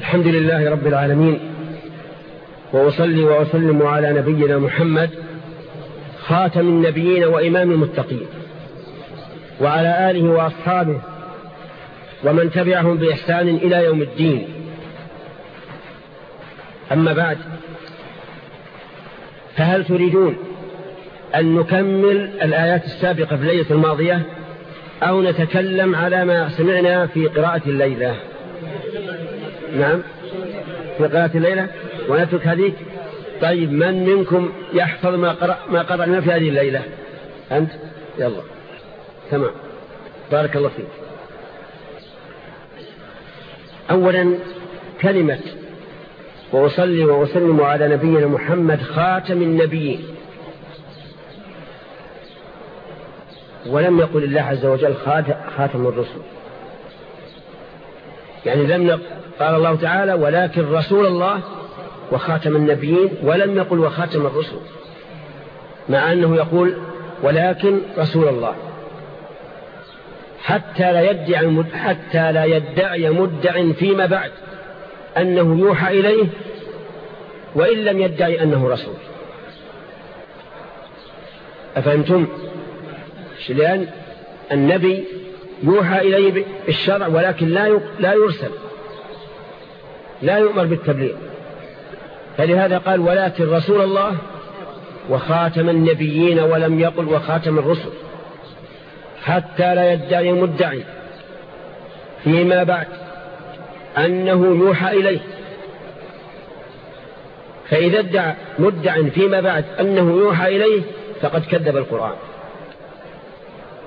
الحمد لله رب العالمين وأصلي وأسلم على نبينا محمد خاتم النبيين وإمام المتقين وعلى آله وأصحابه ومن تبعهم بإحسان إلى يوم الدين. أما بعد فهل تريدون أن نكمل الآيات السابقة في الليلة الماضية أو نتكلم على ما سمعنا في قراءة الليلة؟ نعم. في قراءة الليلة؟ ونترك هذه؟ طيب من منكم يحفظ ما قرأ ما قرأنا في هذه الليلة؟ أنت؟ يلا. تمام. بارك الله فيك. أولا كلمة. وأصلي وأسلم على نبينا محمد خاتم النبيين. ولم يقل الله عز وجل خاتم الرسل. يعني لم قال الله تعالى ولكن رسول الله وخاتم النبيين ولم يقل وخاتم الرسل. مع أنه يقول ولكن رسول الله. حتى لا يدعي حتى لا يدعي مدع فيما بعد. أنه يوحى إليه وإن لم يدعي أنه رسول. أفهمتم؟ لأن النبي يوحى إليه بالشرع ولكن لا لا يرسل. لا يؤمر بالتبليغ. فلهذا قال ولكن رسول الله وخاتم النبيين ولم يقل وخاتم الرسل حتى لا يدعي مدعي فيما بعد أنه يوحى إليه. فإذا ادعى مدع فيما بعد أنه يوحى إليه فقد كذب القرآن.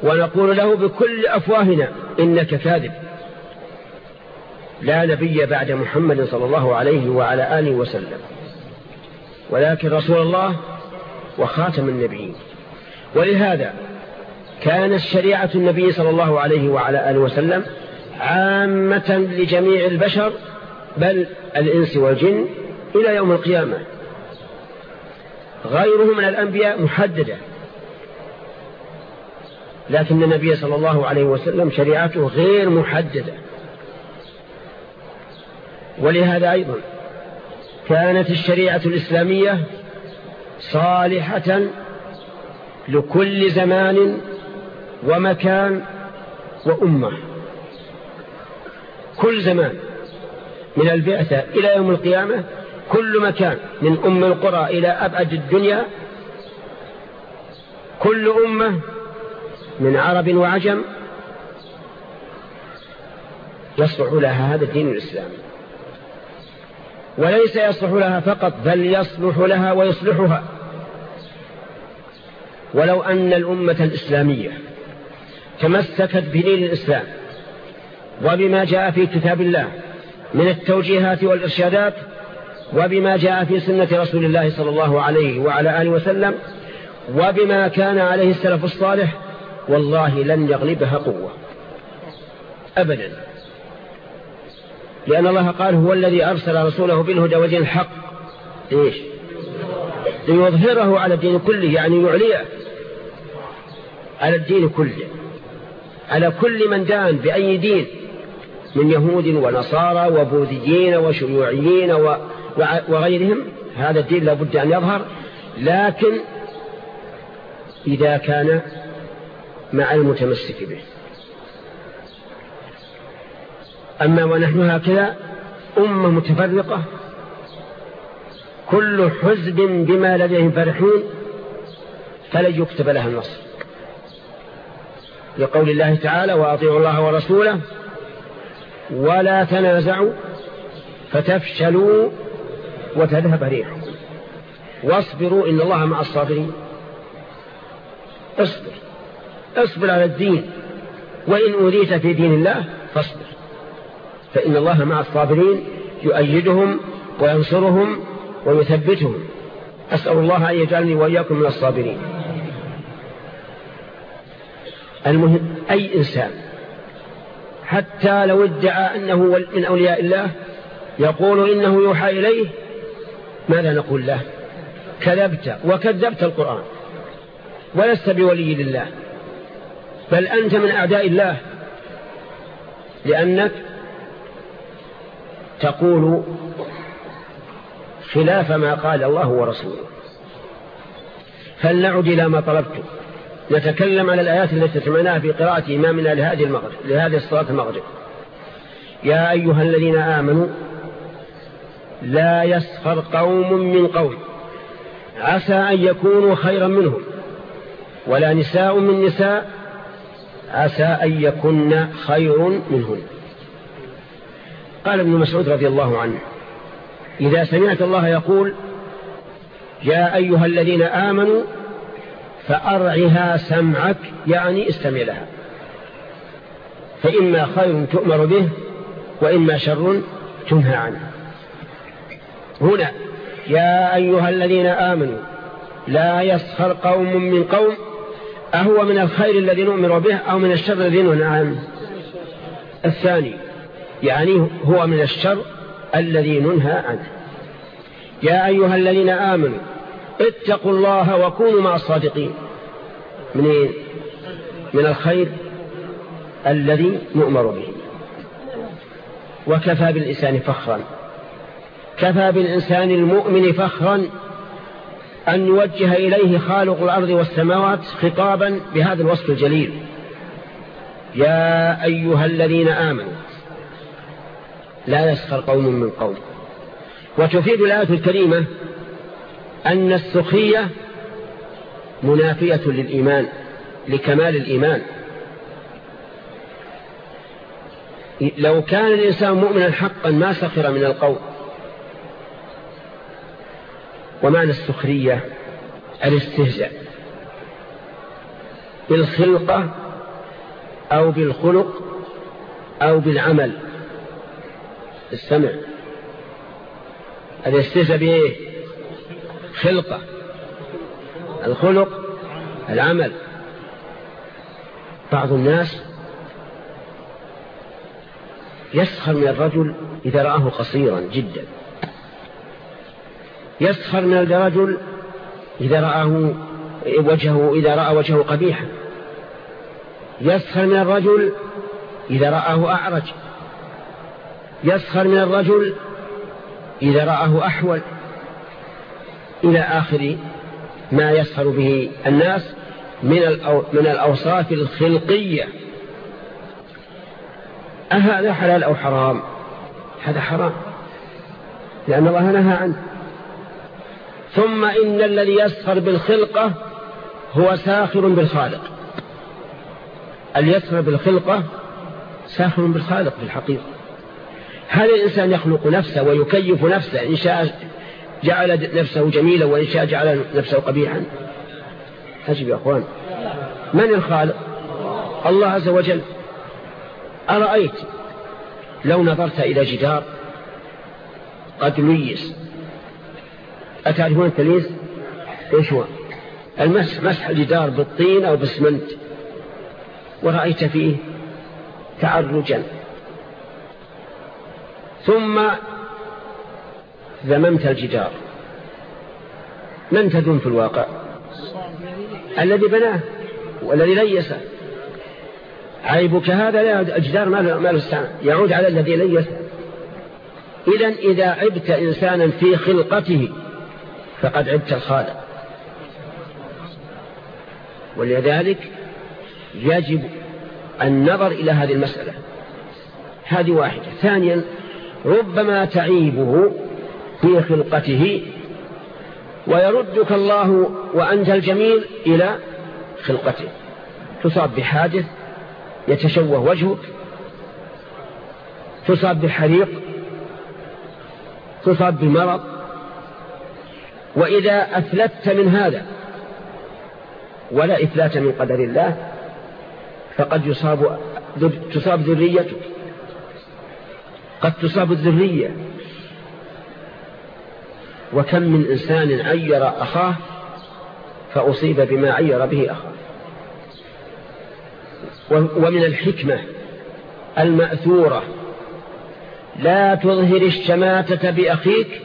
ونقول له بكل أفواهنا إنك كاذب. لا نبي بعد محمد صلى الله عليه وعلى آله وسلم. ولكن رسول الله وخاتم النبيين. ولهذا كانت شريعة النبي صلى الله عليه وعلى آله وسلم عامة لجميع البشر بل الإنس والجن إلى يوم القيامة. غيره من الأنبياء محددة. لكن النبي صلى الله عليه وسلم شريعته غير محددة. ولهذا أيضا كانت الشريعة الإسلامية صالحة لكل زمان ومكان وأمة. كل زمان من البعثة إلى يوم القيامة كل مكان من أم القرى إلى أبعد الدنيا كل أمة من عرب وعجم يصلح لها هذا الدين الإسلامي. وليس يصلح لها فقط بل يصلح لها ويصلحها. ولو أن الأمة الإسلامية تمسكت بدين الإسلام وبما جاء في كتاب الله من التوجيهات والإرشادات وبما جاء في سنة رسول الله صلى الله عليه وعلى آله وسلم وبما كان عليه السلف الصالح والله لن يغلبها قوة. أبدا. لأن الله قال هو الذي أرسل رسوله بالهدى ودين الحق. إيش؟ ليظهره على الدين كله يعني يعليه على الدين كله. على كل من دان بأي دين من يهود ونصارى وبوذيين وشيوعيين وغيرهم هذا الدين لابد أن يظهر. لكن إذا كان مع المتمسك به. أما ونحن هكذا أمة متفرقة كل حزب بما لديهم فرحين فلن يكتب لها النصر. لقول الله تعالى وأطيعوا الله ورسوله ولا تنازعوا فتفشلوا وتذهب ريحكم واصبروا إن الله مع الصابرين. اصبر اصبر على الدين. وإن أريت في دين الله فاصبر. فإن الله مع الصابرين يؤيدهم وينصرهم ويثبتهم. أسأل الله أن يجعلني وإياكم من الصابرين. المهم أي إنسان حتى لو ادعى أنه من أولياء الله يقول إنه يوحى إليه ماذا نقول له؟ كذبت وكذبت القرآن. ولست بولي لله. بل أنت من أعداء الله. لأنك تقول خلاف ما قال الله ورسوله. فلنعد إلى ما طلبت. نتكلم على الآيات التي سمعناها في قراءة إمامنا لهذه المغرب لهذه الصلاة المغرب. يا أيها الذين آمنوا لا يسخر قوم من قوم. عسى أن يكونوا خيرا منهم. ولا نساء من نساء عسى أن يكن خير منهن. قال ابن مسعود رضي الله عنه إذا سمعت الله يقول يا أيها الذين آمنوا فأرعها سمعك يعني استمع لها. فإما خير تؤمر به وإما شر تنهى عنه. هنا يا أيها الذين آمنوا لا يسخر قوم من قوم أهو من الخير الذي نؤمر به أو من الشر الذي ننهى عنه. الثاني يعني هو من الشر الذي ننهى عنه. يا أيها الذين آمنوا اتقوا الله وكونوا مع الصادقين. منين؟ من الخير الذي نؤمر به. وكفى بالإنسان فخرا. كفى بالإنسان المؤمن فخرا أن يوجه إليه خالق الأرض والسماوات خطابا بهذا الوصف الجليل. يا أيها الذين آمنوا لا يسخر قوم من قوم. وتفيد الآية الكريمة أن السخية منافية للإيمان لكمال الإيمان. لو كان الإنسان مؤمنا حقا ما سخر من القول ومعنى السخرية الاستهزاء. بالخلقة أو بالخلق أو بالعمل. السمع. الاستهزاء بإيه؟ خلقة. الخلق العمل. بعض الناس يسخر من الرجل إذا رآه قصيرا جدا. يسخر من الرجل إذا رآه وجهه إذا رأى وجهه قبيحا. يسخر من الرجل إذا رآه أعرج. يسخر من الرجل إذا رآه أحول إلى آخر ما يسخر به الناس من من الأوصاف الخلقية. أهذا حلال أو حرام؟ هذا حرام لأن الله نهى عنه. ثم إن الذي يسخر بالخلقة هو ساخر بالخالق. اللي يسخر بالخلقة ساخر بالخالق في الحقيقة. هل الإنسان يخلق نفسه ويكيف نفسه إن شاء جعل نفسه جميلا وإن شاء جعل نفسه قبيحا. أجب يا أخوان. من الخالق؟ الله عز وجل. أرأيت لو نظرت إلى جدار قد ليس أتعرفون التليس إيش هو؟ المسح مسح الجدار بالطين أو بالسمنت. ورأيت فيه تعرجا. ثم ذممت الجدار. من تدوم في الواقع؟ الذي بناه والذي ليسه عيبك هذا لا الجدار ما له يعود على الذي ليسه إذا إذا عبت إنسانا في خلقته فقد عبت الخالق. ولذلك يجب النظر إلى هذه المسألة. هذه واحدة. ثانيا ربما تعيبه في خلقته ويردك الله وأنت الجميل إلى خلقته. تصاب بحادث يتشوه وجهك تصاب بحريق تصاب بمرض. وإذا أفلت من هذا ولا إفلات من قدر الله فقد يصاب تصاب ذريتك. قد تصاب الذرية. وكم من إنسان عير أخاه فأصيب بما عير به أخاه. ومن الحكمة المأثورة لا تظهر الشماتة بأخيك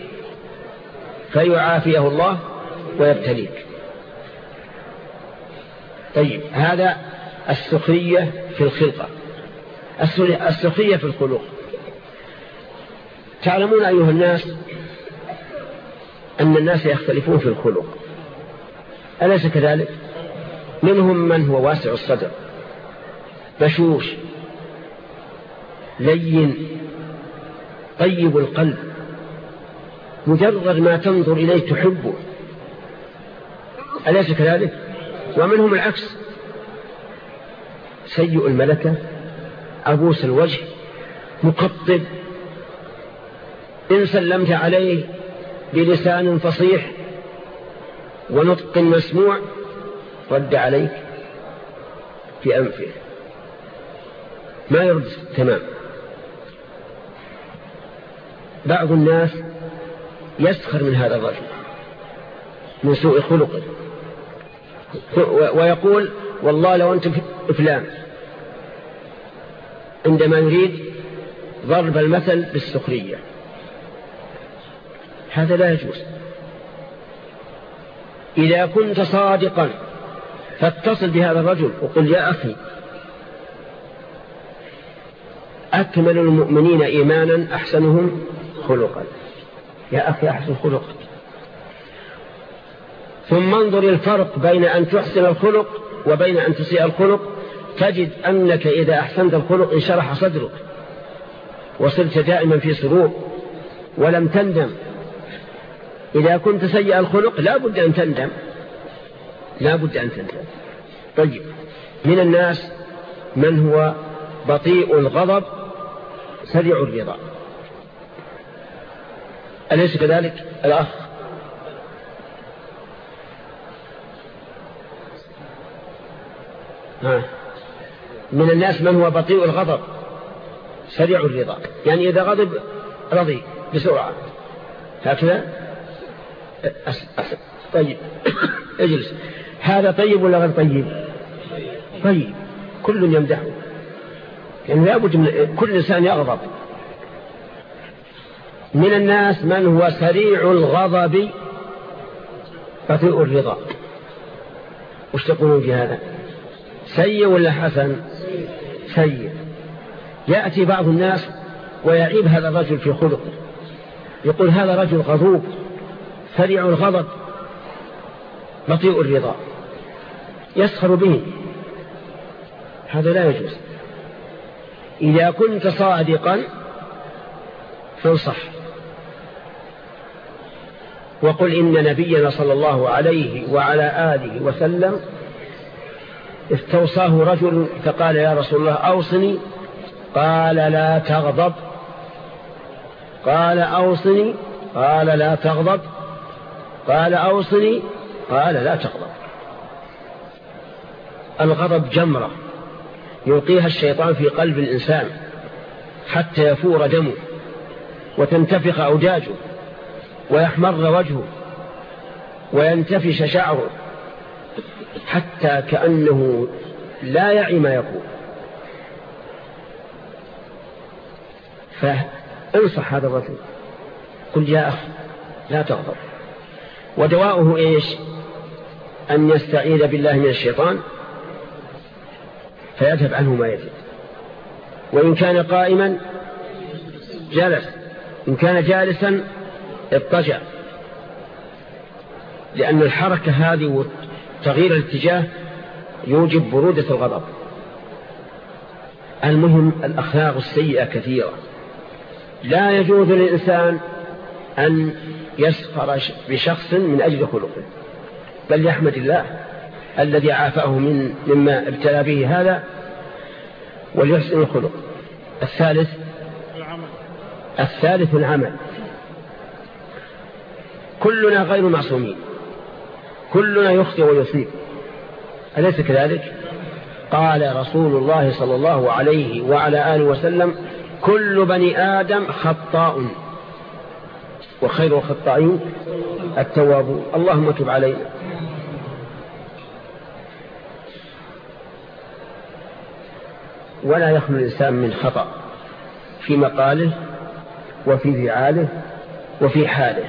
فيعافيه الله ويبتليك. طيب هذا السخرية في الخلقة. السخرية في الخلق. تعلمون أيها الناس أن الناس يختلفون في الخلق. أليس كذلك؟ منهم من هو واسع الصدر بشوش لين طيب القلب مجرد ما تنظر إليه تحبه. أليس كذلك؟ ومنهم العكس. سيء الملكة عبوس الوجه مقطب إن سلمت عليه بلسان فصيح ونطق مسموع رد عليك في أنفه. ما يرد تمام. بعض الناس يسخر من هذا الرجل من سوء خلقه. ويقول والله لو أنت فلان عندما يريد ضرب المثل بالسخرية. هذا لا يجوز. إذا كنت صادقا فاتصل بهذا الرجل وقل يا أخي أكمل المؤمنين إيمانا أحسنهم خلقا. يا أخي أحسن خلقك. ثم انظر الفرق بين أن تحسن الخلق وبين أن تسيء الخلق. تجد أنك إذا أحسنت الخلق انشرح صدرك وصرت دائما في سرور ولم تندم. إذا كنت سيء الخلق لا بد أن تندم. لا بد أن تندم. طيب من الناس من هو بطيء الغضب سريع الرضا. أليس كذلك؟ الأخ. ها. من الناس من هو بطيء الغضب سريع الرضا. يعني إذا غضب رضي بسرعة. هكذا؟ طيب. اجلس. هذا طيب ولا غير طيب؟ طيب. كل يمدحه. يعني لابد من كل إنسان يغضب. من الناس من هو سريع الغضب بطيء الرضا. وش تقولون في هذا؟ سيء ولا حسن؟ سيء. يأتي بعض الناس ويعيب هذا الرجل في خلقه. يقول هذا رجل غضوب. سريع الغضب بطيء الرضا. يسخر به. هذا لا يجوز. إذا كنت صادقا فانصح. وقل إن نبينا صلى الله عليه وعلى آله وسلم استوصاه رجل فقال يا رسول الله أوصني. قال لا تغضب. قال أوصني. قال لا تغضب. قال أوصني. قال لا تغضب. الغضب جمرة يلقيها الشيطان في قلب الإنسان حتى يفور دمه وتنتفخ أوجاجه ويحمر وجهه وينتفش شعره حتى كأنه لا يعي ما يقول. فانصح هذا الرجل. قل يا أخي لا تغضب. ودواؤه إيش؟ أن يستعيذ بالله من الشيطان فيذهب عنه ما يجد. وإن كان قائما جلس إن كان جالسا اضطجع. لأن الحركة هذه وتغيير الاتجاه يوجب برودة الغضب. المهم الأخلاق السيئة كثيرة. لا يجوز للإنسان أن يسخر بشخص من أجل خلقه. بل يحمد الله الذي عافاه من مما ابتلى به هذا وليحسن الخلق. الثالث الثالث العمل. كلنا غير معصومين. كلنا يخطئ ويصيب. أليس كذلك؟ قال رسول الله صلى الله عليه وعلى آله وسلم كل بني آدم خطاء. وخير الخطائين التواب. اللهم تب علينا. ولا يخلو الإنسان من خطأ في مقاله وفي فعاله وفي حاله.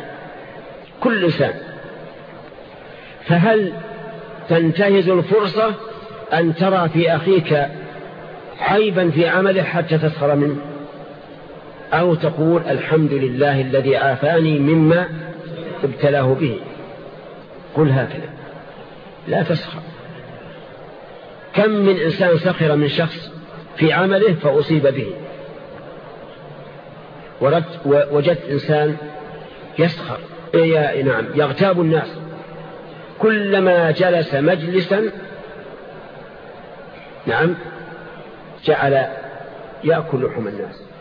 كل إنسان. فهل تنتهز الفرصة أن ترى في أخيك عيبا في عمله حتى تسخر منه؟ أو تقول الحمد لله الذي عافاني مما ابتلاه به. قل هكذا. لا تسخر. كم من إنسان سخر من شخص في عمله فأصيب به. وجدت إنسان يسخر. إيه نعم. يغتاب الناس. كلما جلس مجلسا نعم جعل يأكل لحم الناس.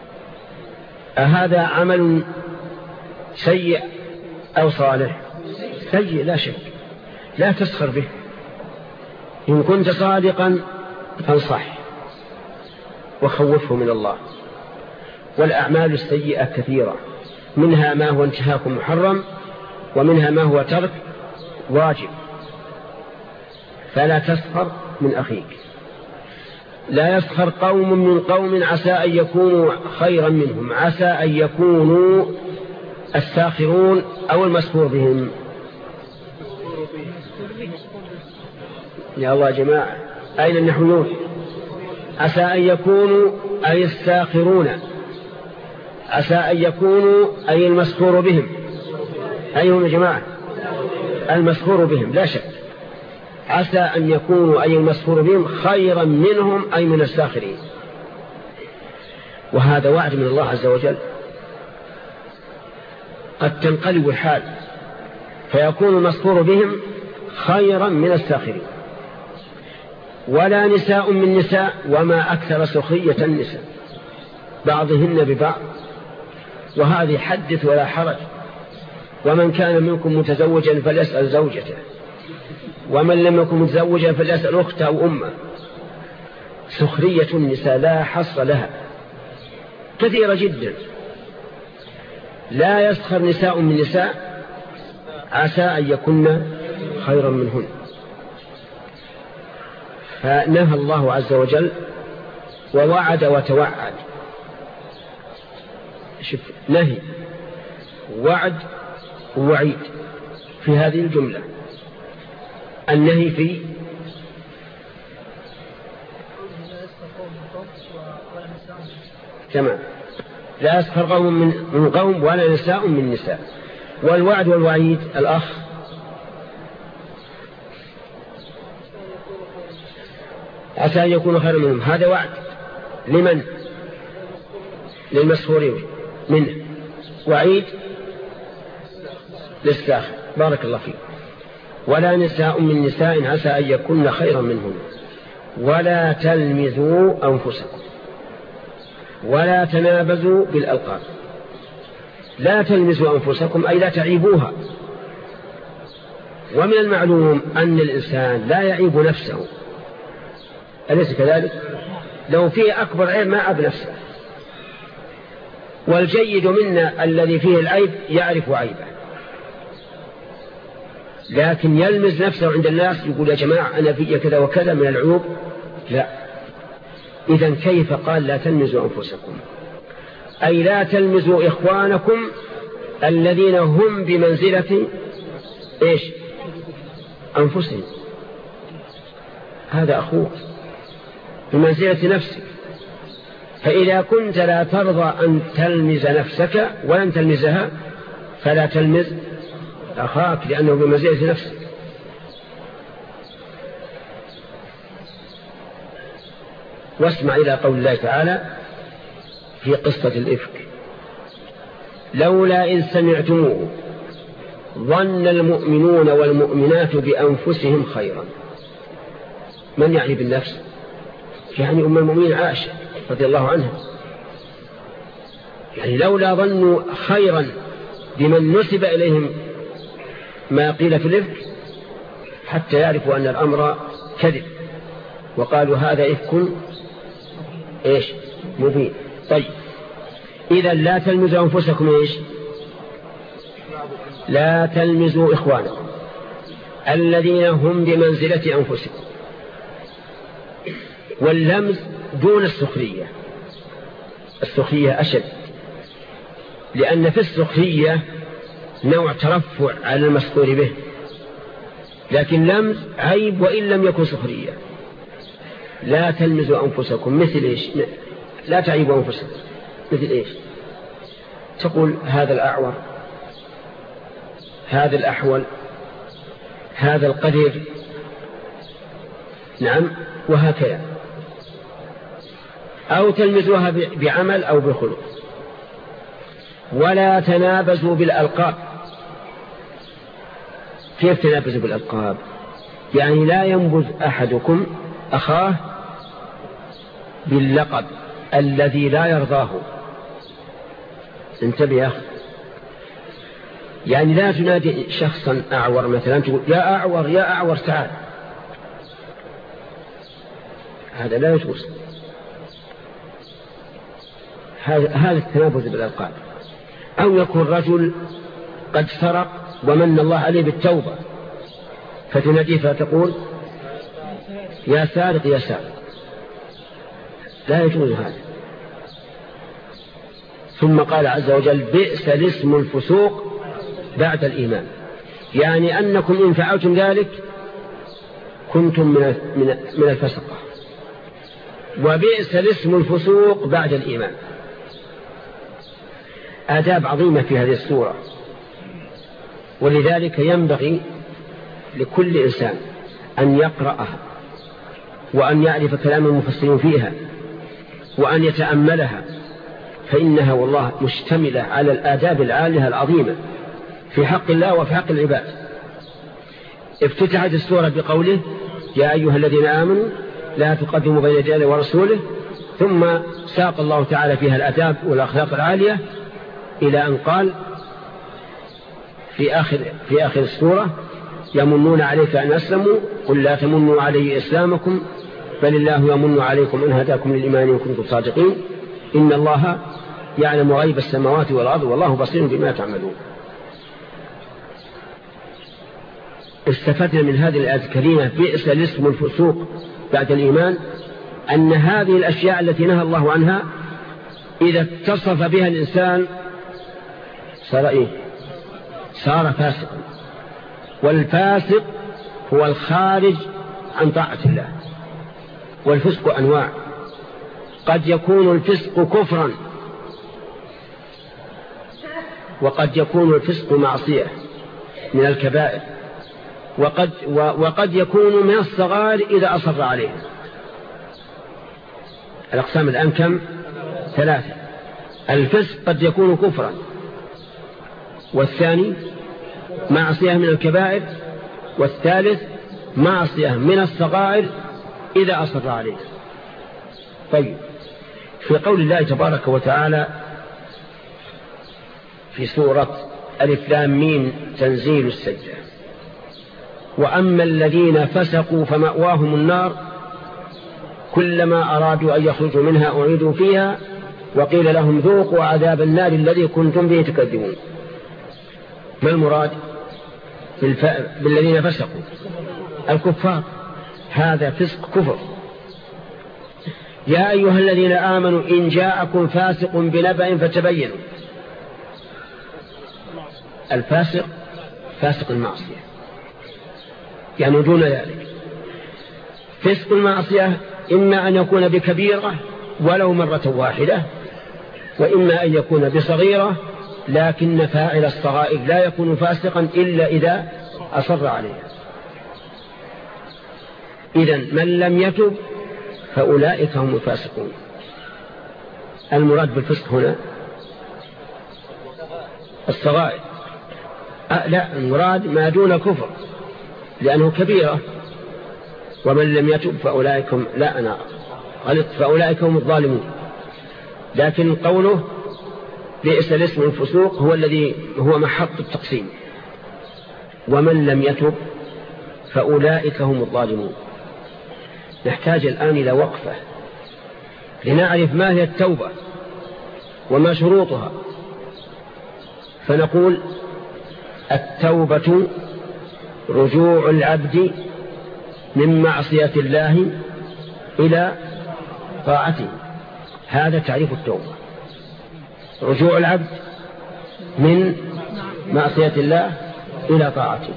أهذا عمل سيء أو صالح؟ سيء لا شك. لا تسخر به. إن كنت صادقا فانصح. وخوفه من الله. والأعمال السيئة كثيرة. منها ما هو انتهاك محرم ومنها ما هو ترك واجب. فلا تسخر من أخيك. لا يسخر قوم من قوم عسى أن يكونوا خيرا منهم عسى أن يكونوا الساخرون أو المسخور بهم. يا الله يا جماعة أين النحويون عسى أن يكونوا أي الساخرون عسى أن يكونوا أي المسخور بهم. أيهم يا جماعة؟ المسخور بهم لا شك. عسى أن يكونوا أي المسخور بهم خيرا منهم أي من الساخرين. وهذا وعد من الله عز وجل. قد تنقلب الحال فيكون المسخور بهم خيرا من الساخرين. ولا نساء من نساء وما أكثر سخرية النساء. بعضهن ببعض. وهذه حدث ولا حرج. ومن كان منكم متزوجا فليسأل زوجته. ومن لم يكن متزوجا فليسأل أخته أو أمه. سخرية النساء لا حصر لها. كثيرة جدا. لا يسخر نساء من نساء. عسى أن يكن خيرا منهن. فنهى الله عز وجل ووعد وتوعد. شوف نهي وعد ووعيد في هذه الجملة. النهي في تمام. لا يسخر قوم من قوم ولا نساء من نساء. والوعد والوعيد الأخ. عسى أن يكون خيرا منهم. هذا وعد. لمن؟ للمسهورين منه. وعيد للساخر. بارك الله فيك. ولا نساء من نساء عسى أن يكون خيرا منهن. ولا تلمذوا أنفسكم. ولا تنابزوا بالألقاب. لا تلمزوا أنفسكم أي لا تعيبوها. ومن المعلوم أن الإنسان لا يعيب نفسه. أليس كذلك؟ لو فيه أكبر عيب ما عب نفسه. والجيد منا الذي فيه العيب يعرف عيبه. لكن يلمز نفسه عند الناس يقول يا جماعة أنا في كذا وكذا من العيوب. لا. إذا كيف قال لا تلمزوا أنفسكم؟ أي لا تلمزوا إخوانكم الذين هم بمنزلة إيش؟ أنفسهم. هذا أخوك. بمنزلة نفسك. فإذا كنت لا ترضى أن تلمز نفسك ولن تلمزها فلا تلمز أخاك لأنه بمنزلة نفسك واسمع إلى قول الله تعالى في قصة الإفك. لولا إن سمعتموه ظن المؤمنون والمؤمنات بأنفسهم خيرا. من يعني بالنفس؟ يعني أم المؤمنين عائشة رضي الله عنها. يعني لولا ظنوا خيرا بمن نسب إليهم ما قيل في الإفك حتى يعرفوا أن الأمر كذب. وقالوا هذا إفك إيش؟ مبين. طيب. إذا لا تلمزوا أنفسكم إيش؟ لا تلمزوا إخوانكم الذين هم بمنزلة أنفسكم. واللمز دون السخرية. السخرية أشد. لأن في السخرية نوع ترفع على المسخور به لكن لمز عيب وإن لم يكن سخرية. لا تلمزوا أنفسكم مثل إيش؟ لا تعيبوا أنفسكم مثل إيش؟ تقول هذا الأعور هذا الأحول هذا القدير. نعم وهكذا. أو تلمزوها بعمل أو بخلق. ولا تنابزوا بالألقاب. كيف تنابزوا بالألقاب؟ يعني لا ينبذ أحدكم أخاه باللقب الذي لا يرضاه. انتبه يا أخي. يعني لا تنادي شخصا أعور مثلا تقول يا أعور يا أعور تعال. هذا لا يجوز. هذا التنابز بالألقاب. أو يكون رجل قد سرق ومن الله عليه بالتوبة. فتناديه فتقول يا سارق يا سارق. لا يجوز هذا. ثم قال عز وجل بئس الاسم الفسوق بعد الإيمان. يعني أنكم إن فعلتم ذلك كنتم من من الفسقة. وبئس الاسم الفسوق بعد الإيمان. آداب عظيمة في هذه السورة. ولذلك ينبغي لكل إنسان أن يقرأها وأن يعرف كلام المفسرين فيها وأن يتأملها فإنها والله مشتملة على الآداب العالية العظيمة في حق الله وفي حق العباد. افتتحت السورة بقوله يا أيها الذين آمنوا لا تقدموا بين يدي ورسوله ثم ساق الله تعالى فيها الأداب والأخلاق العالية إلى أن قال في آخر, في آخر السورة يمنون عليك أن أسلموا قل لا تمنوا علي إسلامكم بل الله يمن عليكم إن هداكم للإيمان إن كنتم صادقين. إن الله يعلم غيب السماوات والأرض والله بصير بما تعملون. استفدنا من هذه الآية الكريمة بئس الاسم الفسوق بعد الإيمان أن هذه الأشياء التي نهى الله عنها إذا اتصف بها الإنسان صار إيه صار فاسقا والفاسق هو الخارج عن طاعة الله. والفسق أنواع. قد يكون الفسق كفرا. وقد يكون الفسق معصية من الكبائر. وقد, وقد يكون من الصغار إذا أصر عليه الأقسام الآن كم؟ ثلاثة. الفسق قد يكون كفرا. والثاني معصية من الكبائر والثالث معصية من الصغائر إذا أصر عليه. طيب في قول الله تبارك وتعالى في سورة ألف لام مين تنزيل السجدة وأما الذين فسقوا فمأواهم النار كلما أرادوا أن يخرجوا منها أعيدوا فيها وقيل لهم ذوقوا عذاب النار الذي كنتم به تكذبون. ما المراد. بالذين فسقوا؟ الكفار. هذا فسق كفر. يا أيها الذين آمنوا إن جاءكم فاسق بنبأ فتبينوا. الفاسق فاسق المعصية. يعني دون ذلك. فسق المعصية إما أن يكون بكبيرة ولو مرة واحدة وإما أن يكون بصغيرة لكن فاعل الصغائر لا يكون فاسقا إلا إذا أصر عليها إذا من لم يتب فأولئك هم الفاسقون. المراد بالفسق هنا الصغائر. أه لا المراد ما دون كفر لأنه كبيرة. ومن لم يتب فأولئك هم لا أنا غلط فأولئك هم الظالمون. لكن قوله بئس الاسم الفسوق هو الذي هو محط التقسيم. ومن لم يتب فأولئك هم الظالمون. نحتاج الآن إلى وقفة لنعرف ما هي التوبة وما شروطها. فنقول التوبة رجوع العبد من معصية الله إلى طاعته. هذا تعريف التوبة. رجوع العبد من معصية الله إلى طاعته.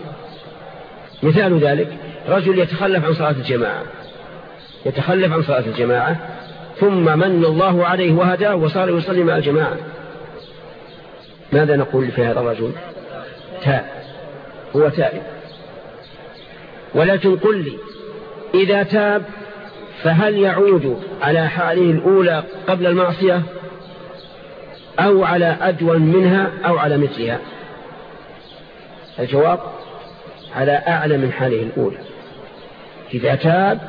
مثال ذلك رجل يتخلف عن صلاة الجماعة يتخلف عن صلاة الجماعة ثم من الله عليه وهداه وصار يصلي مع الجماعة. ماذا نقول في هذا الرجل؟ تاب هو تائب. ولكن قل لي إذا تاب فهل يعود على حاله الأولى قبل المعصية؟ أو على أدول منها أو على مثلها. الجواب على أعلى من حاله الأولى. إذا تاب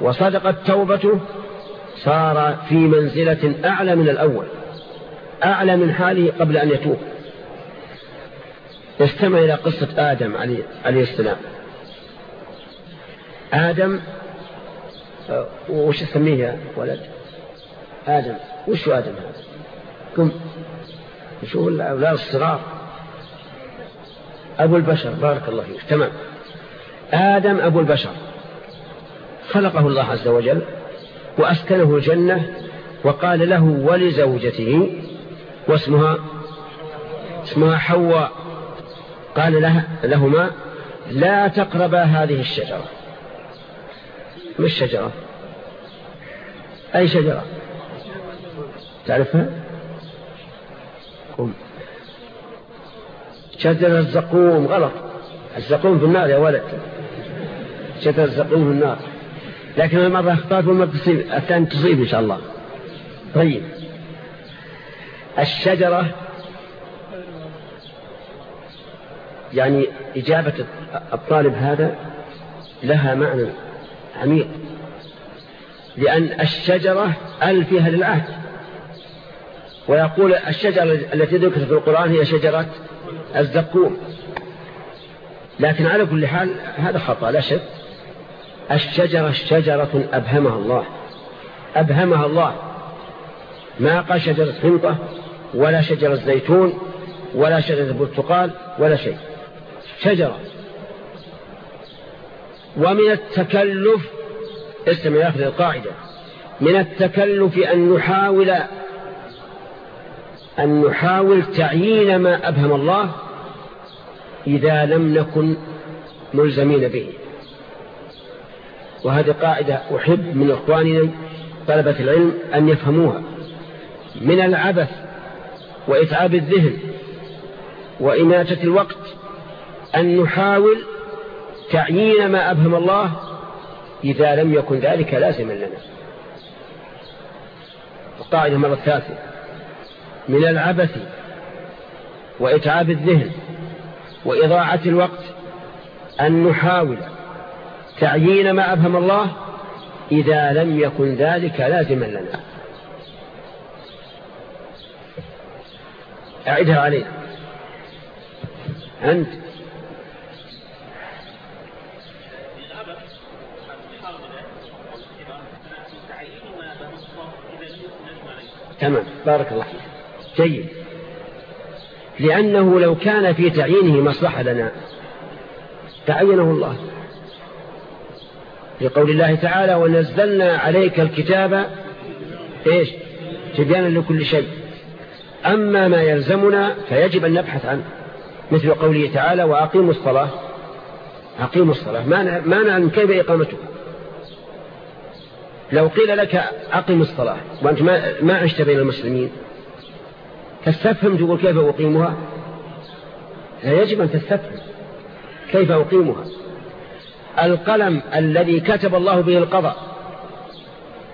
وصدقت توبته صار في منزلة أعلى من الأول أعلى من حاله قبل أن يتوب. استمع إلى قصة آدم عليه, عليه السلام. آدم آه، وش اسميه يا ولد؟ آدم وش آدم هذا؟ قم نشوف الأولاد الصغار. أبو البشر بارك الله فيك. تمام. آدم أبو البشر. خلقه الله عز وجل وأسكنه الجنة وقال له ولزوجته واسمها اسمها حواء. قال لها لهما لا تقربا هذه الشجرة. مش شجرة أي شجرة؟ تعرفها؟ قم شجرة الزقوم غلط. الزقوم في النار يا ولد. شجرة الزقوم في النار. لكن المرة أخطأت والمرة تصيب الثاني تصيب إن شاء الله. طيب. الشجرة يعني إجابة الطالب هذا لها معنى عميق. لأن الشجرة أل فيها للعهد. ويقول الشجرة التي ذكرت في القرآن هي شجرة الزقوم. لكن على كل حال هذا خطأ لا شك. الشجرة شجرة أبهمها الله. أبهمها الله. ما قال شجرة حنطة ولا شجرة زيتون ولا شجرة برتقال ولا شيء. شجرة. ومن التكلف استمع ياخذ القاعدة من التكلف أن نحاول أن نحاول تعيين ما أبهم الله إذا لم نكن ملزمين به. وهذه قاعدة أحب من إخواننا طلبة العلم أن يفهموها. من العبث وإتعاب الذهن وإماتة الوقت أن نحاول تعيين ما أبهم الله إذا لم يكن ذلك لازما لنا. القاعدة مرة ثالثة. من العبث وإتعاب الذهن وإضاعة الوقت أن نحاول تعيين ما أبهم الله إذا لم يكن ذلك لازما لنا. أعدها علينا أنت. تمام. بارك الله فيك. جيد. لأنه لو كان في تعيينه مصلحة لنا تعينه الله. لقول الله تعالى ونزلنا عليك الكتاب إيش؟ تبيانا لكل شيء. أما ما يلزمنا فيجب أن نبحث عنه. مثل قوله تعالى وأقيموا الصلاة أقيموا الصلاة. ما نعلم كيف إقامتها لو قيل لك أقم الصلاة وأنت ما عشت بين المسلمين تستفهم؟ تقول كيف أقيمها؟ لا يجب أن تستفهم. كيف أقيمها؟ القلم الذي كتب الله به القضاء.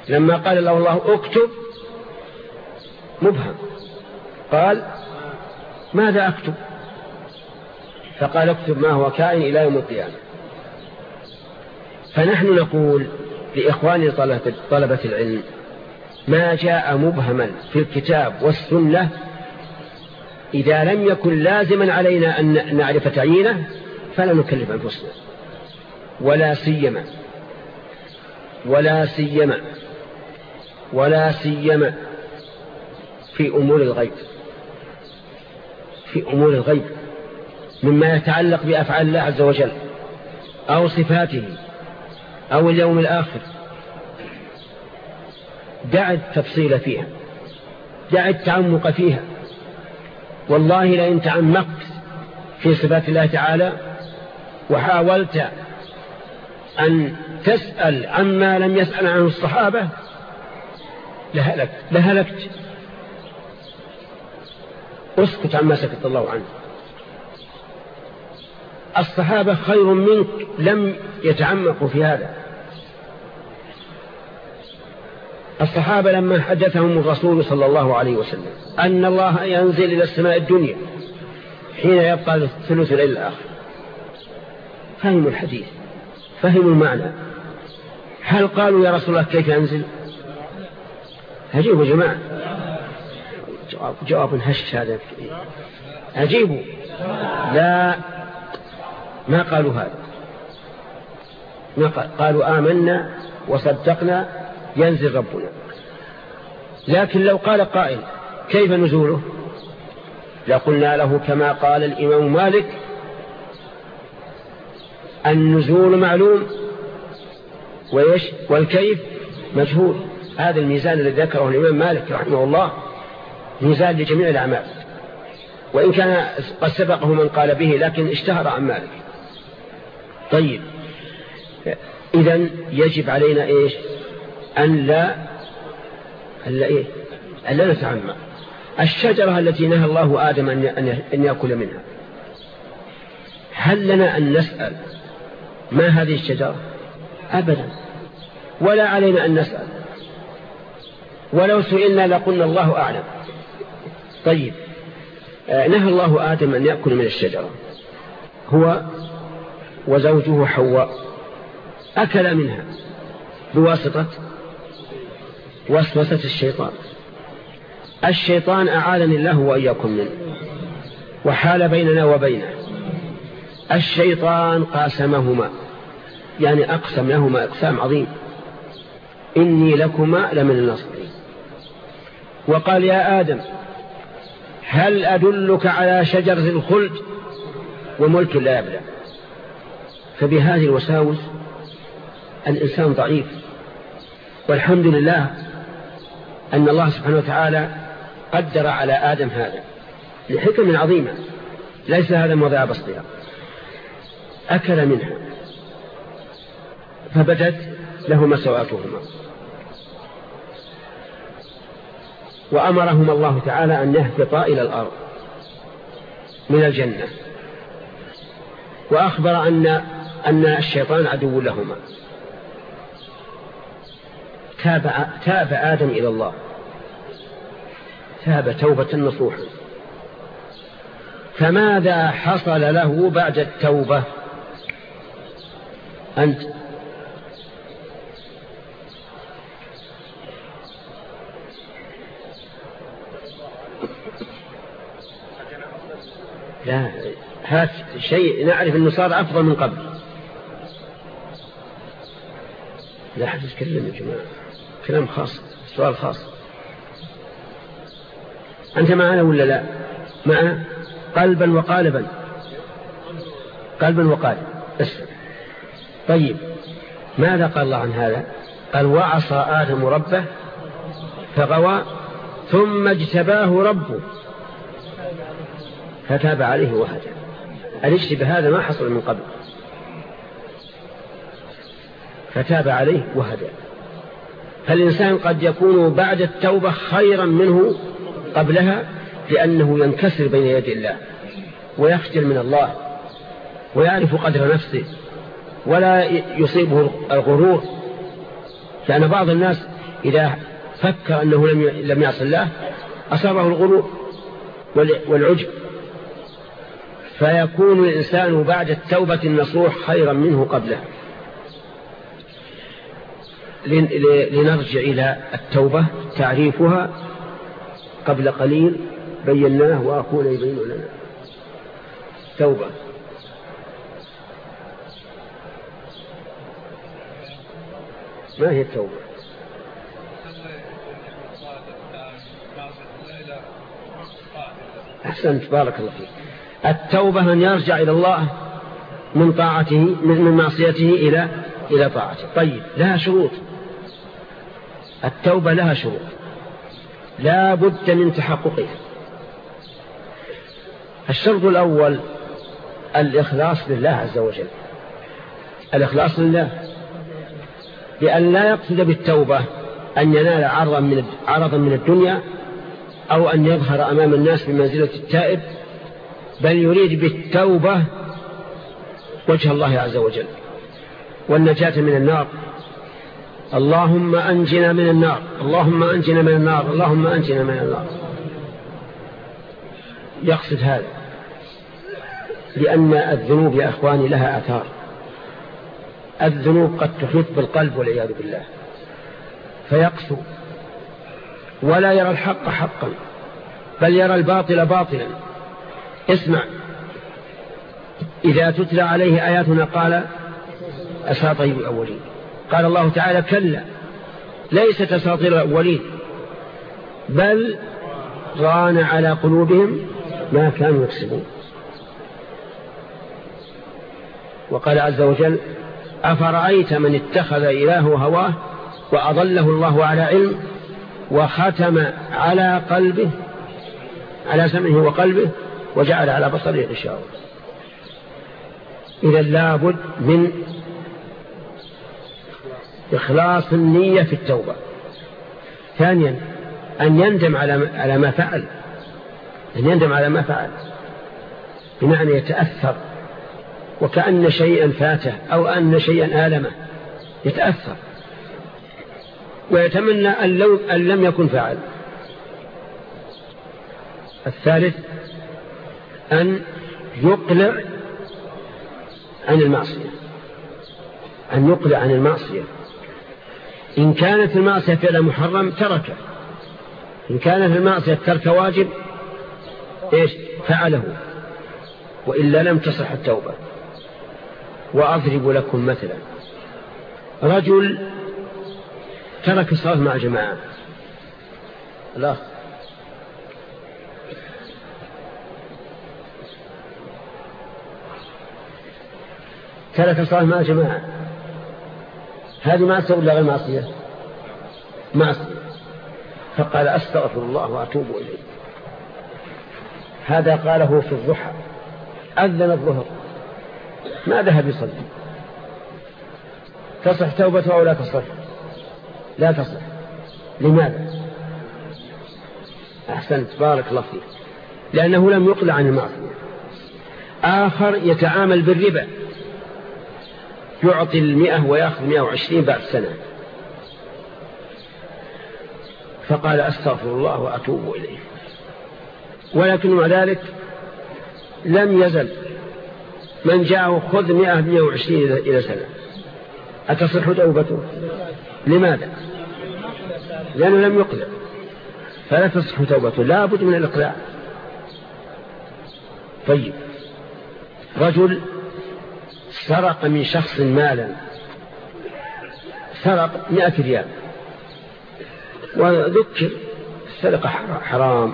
لما قال له الله اكتب مبهم. قال ماذا أكتب؟ فقال اكتب ما هو كائن إلى يوم القيامة. فنحن نقول لإخواني طلبة, العلم ما جاء مبهما في الكتاب والسنة إذا لم يكن لازما علينا أن نعرف تعيينه فلا نكلف أنفسنا. ولا سيما ولا سيما ولا سيما في أمور الغيب. في أمور الغيب مما يتعلق بأفعال الله عز وجل أو صفاته أو اليوم الآخر. دع التفصيل فيها دع التعمق فيها. والله لئن تعمقت في صفات الله تعالى وحاولت أن تسأل عما لم يسأل عنه الصحابة لهلكت لهلكت. اسكت عما سكت الله عنه. الصحابة خير منك لم يتعمقوا في هذا. الصحابة لما حدثهم الرسول صلى الله عليه وسلم أن الله ينزل إلى السماء الدنيا حين يبقى ثلث الليل الآخر. فهموا الحديث فهموا المعنى. هل قالوا يا رسول الله كيف ينزل؟ أجيبوا جماعة. جواب, جواب هش هذا. أجيبوا لا ما قالوا هذا. ما قالوا آمنا وصدقنا ينزل ربنا لكن لو قال قائل كيف نزوله؟ لقلنا له كما قال الإمام مالك النزول معلوم ويش والكيف مجهول. هذا الميزان الذي ذكره الإمام مالك رحمه الله ميزان لجميع الأعمال. وإن كان قد سبقه من قال به لكن اشتهر عن مالك. طيب. إذا يجب علينا إيش؟ أن لا أن لا إيه؟ أن لا نتعمى. الشجرة التي نهى الله آدم أن يأكل منها. هل لنا أن نسأل ما هذه الشجرة؟ أبدا. ولا علينا أن نسأل. ولو سئلنا لقلنا الله أعلم. طيب. آه، نهى الله آدم أن يأكل من الشجرة. هو وزوجه حواء. أكل منها. بواسطة وسوسة الشيطان. الشيطان أعاذني الله وإياكم منه وحال بيننا وبينه. الشيطان قاسمهما يعني أقسم لهما أقسام عظيم. إني لكما لمن النصرين وقال يا آدم هل أدلك على شجرة الخلد؟ وملك لا يبلع فبهذه الوساوس الإنسان ضعيف. والحمد لله أن الله سبحانه وتعالى قدر على آدم هذا. لحكم عظيمة. ليس هذا موضع بسطها أكل منها. فبدت لهما سواتهما وأمرهما الله تعالى أن يهبطا إلى الأرض. من الجنة. وأخبر أن, أن الشيطان عدو لهما. تاب, تاب آدم إلى الله. تاب توبة نصوحا. فماذا حصل له بعد التوبة؟ أنت لا هات شيء نعرف أنه صار أفضل من قبل. لا حد يتكلم يا جماعة. كلام خاص سؤال خاص. أنت معنا ولا لا؟ معنا قلبا وقالبا. قلبا وقالبا اسم طيب. ماذا قال الله عن هذا؟ قال وعصى آدم ربه فغوى ثم اجتباه ربه. فتاب عليه وهدى. الاشتباه هذا ما حصل من قبل. فتاب عليه وهدى. فالإنسان قد يكون بعد التوبة خيرا منه قبلها لأنه ينكسر بين يدي الله ويخجل من الله ويعرف قدر نفسه ولا يصيبه الغرور. لأن بعض الناس إذا فكر أنه لم يعص الله أصابه الغرور والعجب. فيكون الإنسان بعد التوبة النصوح خيرا منه قبله لنرجع إلى التوبة تعريفها قبل قليل بيناه وأخونا يبين لنا. توبة. ما هي التوبة؟ أحسنت بارك الله فيك. التوبة أن يرجع إلى الله من طاعته من معصيته إلى إلى طاعته. طيب لها شروط. التوبة لها شروط. لا بد من تحققها. الشرط الأول الإخلاص لله عز وجل. الإخلاص لله. لأن لا يقصد بالتوبة أن ينال عرضا من عرضا من الدنيا أو أن يظهر أمام الناس بمنزلة التائب بل يريد بالتوبة وجه الله عز وجل. والنجاة من النار. اللهم أنجنا من النار. اللهم أنجنا من النار. اللهم أنجنا من النار. يقصد هذا لأن الذنوب يا أخواني لها أثار. الذنوب قد تحيط بالقلب والعياذ بالله. فيقسو ولا يرى الحق حقا بل يرى الباطل باطلا. اسمع. إذا تتلى عليه آياتنا قال أساطير الأولين. قال الله تعالى كلا ليست أساطير الأولين بل ران على قلوبهم ما كانوا يكسبون. وقال عز وجل أفرأيت من اتخذ إله هواه وأضله الله على علم وختم على قلبه على سمعه وقلبه وجعل على بصره غشاوة. إذا لابد من إخلاص النية في التوبة. ثانيا أن يندم على على ما فعل. أن يندم على ما فعل. بمعنى يتأثر. وكأن شيئا فاته أو أن شيئا آلمه. يتأثر. ويتمنى أن, لو أن لم يكن فعل الثالث أن يقلع عن المعصية. أن يقلع عن المعصية. إن كانت المعصية فعل محرم تركه. إن كانت المعصية ترك واجب إيش؟ فعله. وإلا لم تصح التوبة. وأضرب لكم مثلا. رجل ترك الصلاة مع جماعة. لا ترك الصلاة مع جماعة. هذه معصية ولا غير معصية معصية فقال أستغفر الله وأتوب إليه. هذا قاله في الضحى. أذن الظهر. ما ذهب يصلي. تصح توبته أو لا تصح؟ لا تصح. لماذا؟ أحسنت. بارك الله فيك. لأنه لم يقلع عن المعصية. آخر يتعامل بالربا. يعطي المئة ويأخذ مئة وعشرين بعد سنة. فقال أستغفر الله وأتوب إليه. ولكن مع ذلك لم يزل. من جاءه خذ مئة مئة وعشرين إلى سنة. أتصح توبته؟ لماذا؟ لأنه لم يقلع. فلا تصح توبته. لا بد من الإقلاع. طيب. رجل سرق من شخص مالا. سرق مئة ريال. وذكر السرقة حرام.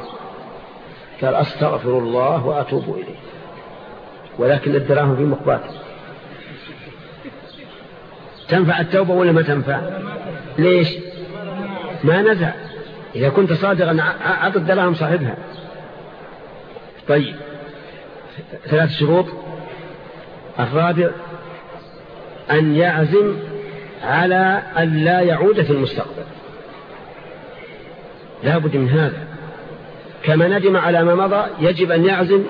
قال أستغفر الله وأتوب إليه. ولكن الدراهم في مقباته تنفع التوبة ولا ما تنفع؟ ليش؟ ما نزع. إذا كنت صادقا أعط الدراهم صاحبها. طيب. ثلاث شروط. الرابع أن يعزم على أن لا يعود في المستقبل. لا بد من هذا. كما ندم على ما مضى يجب أن يعزم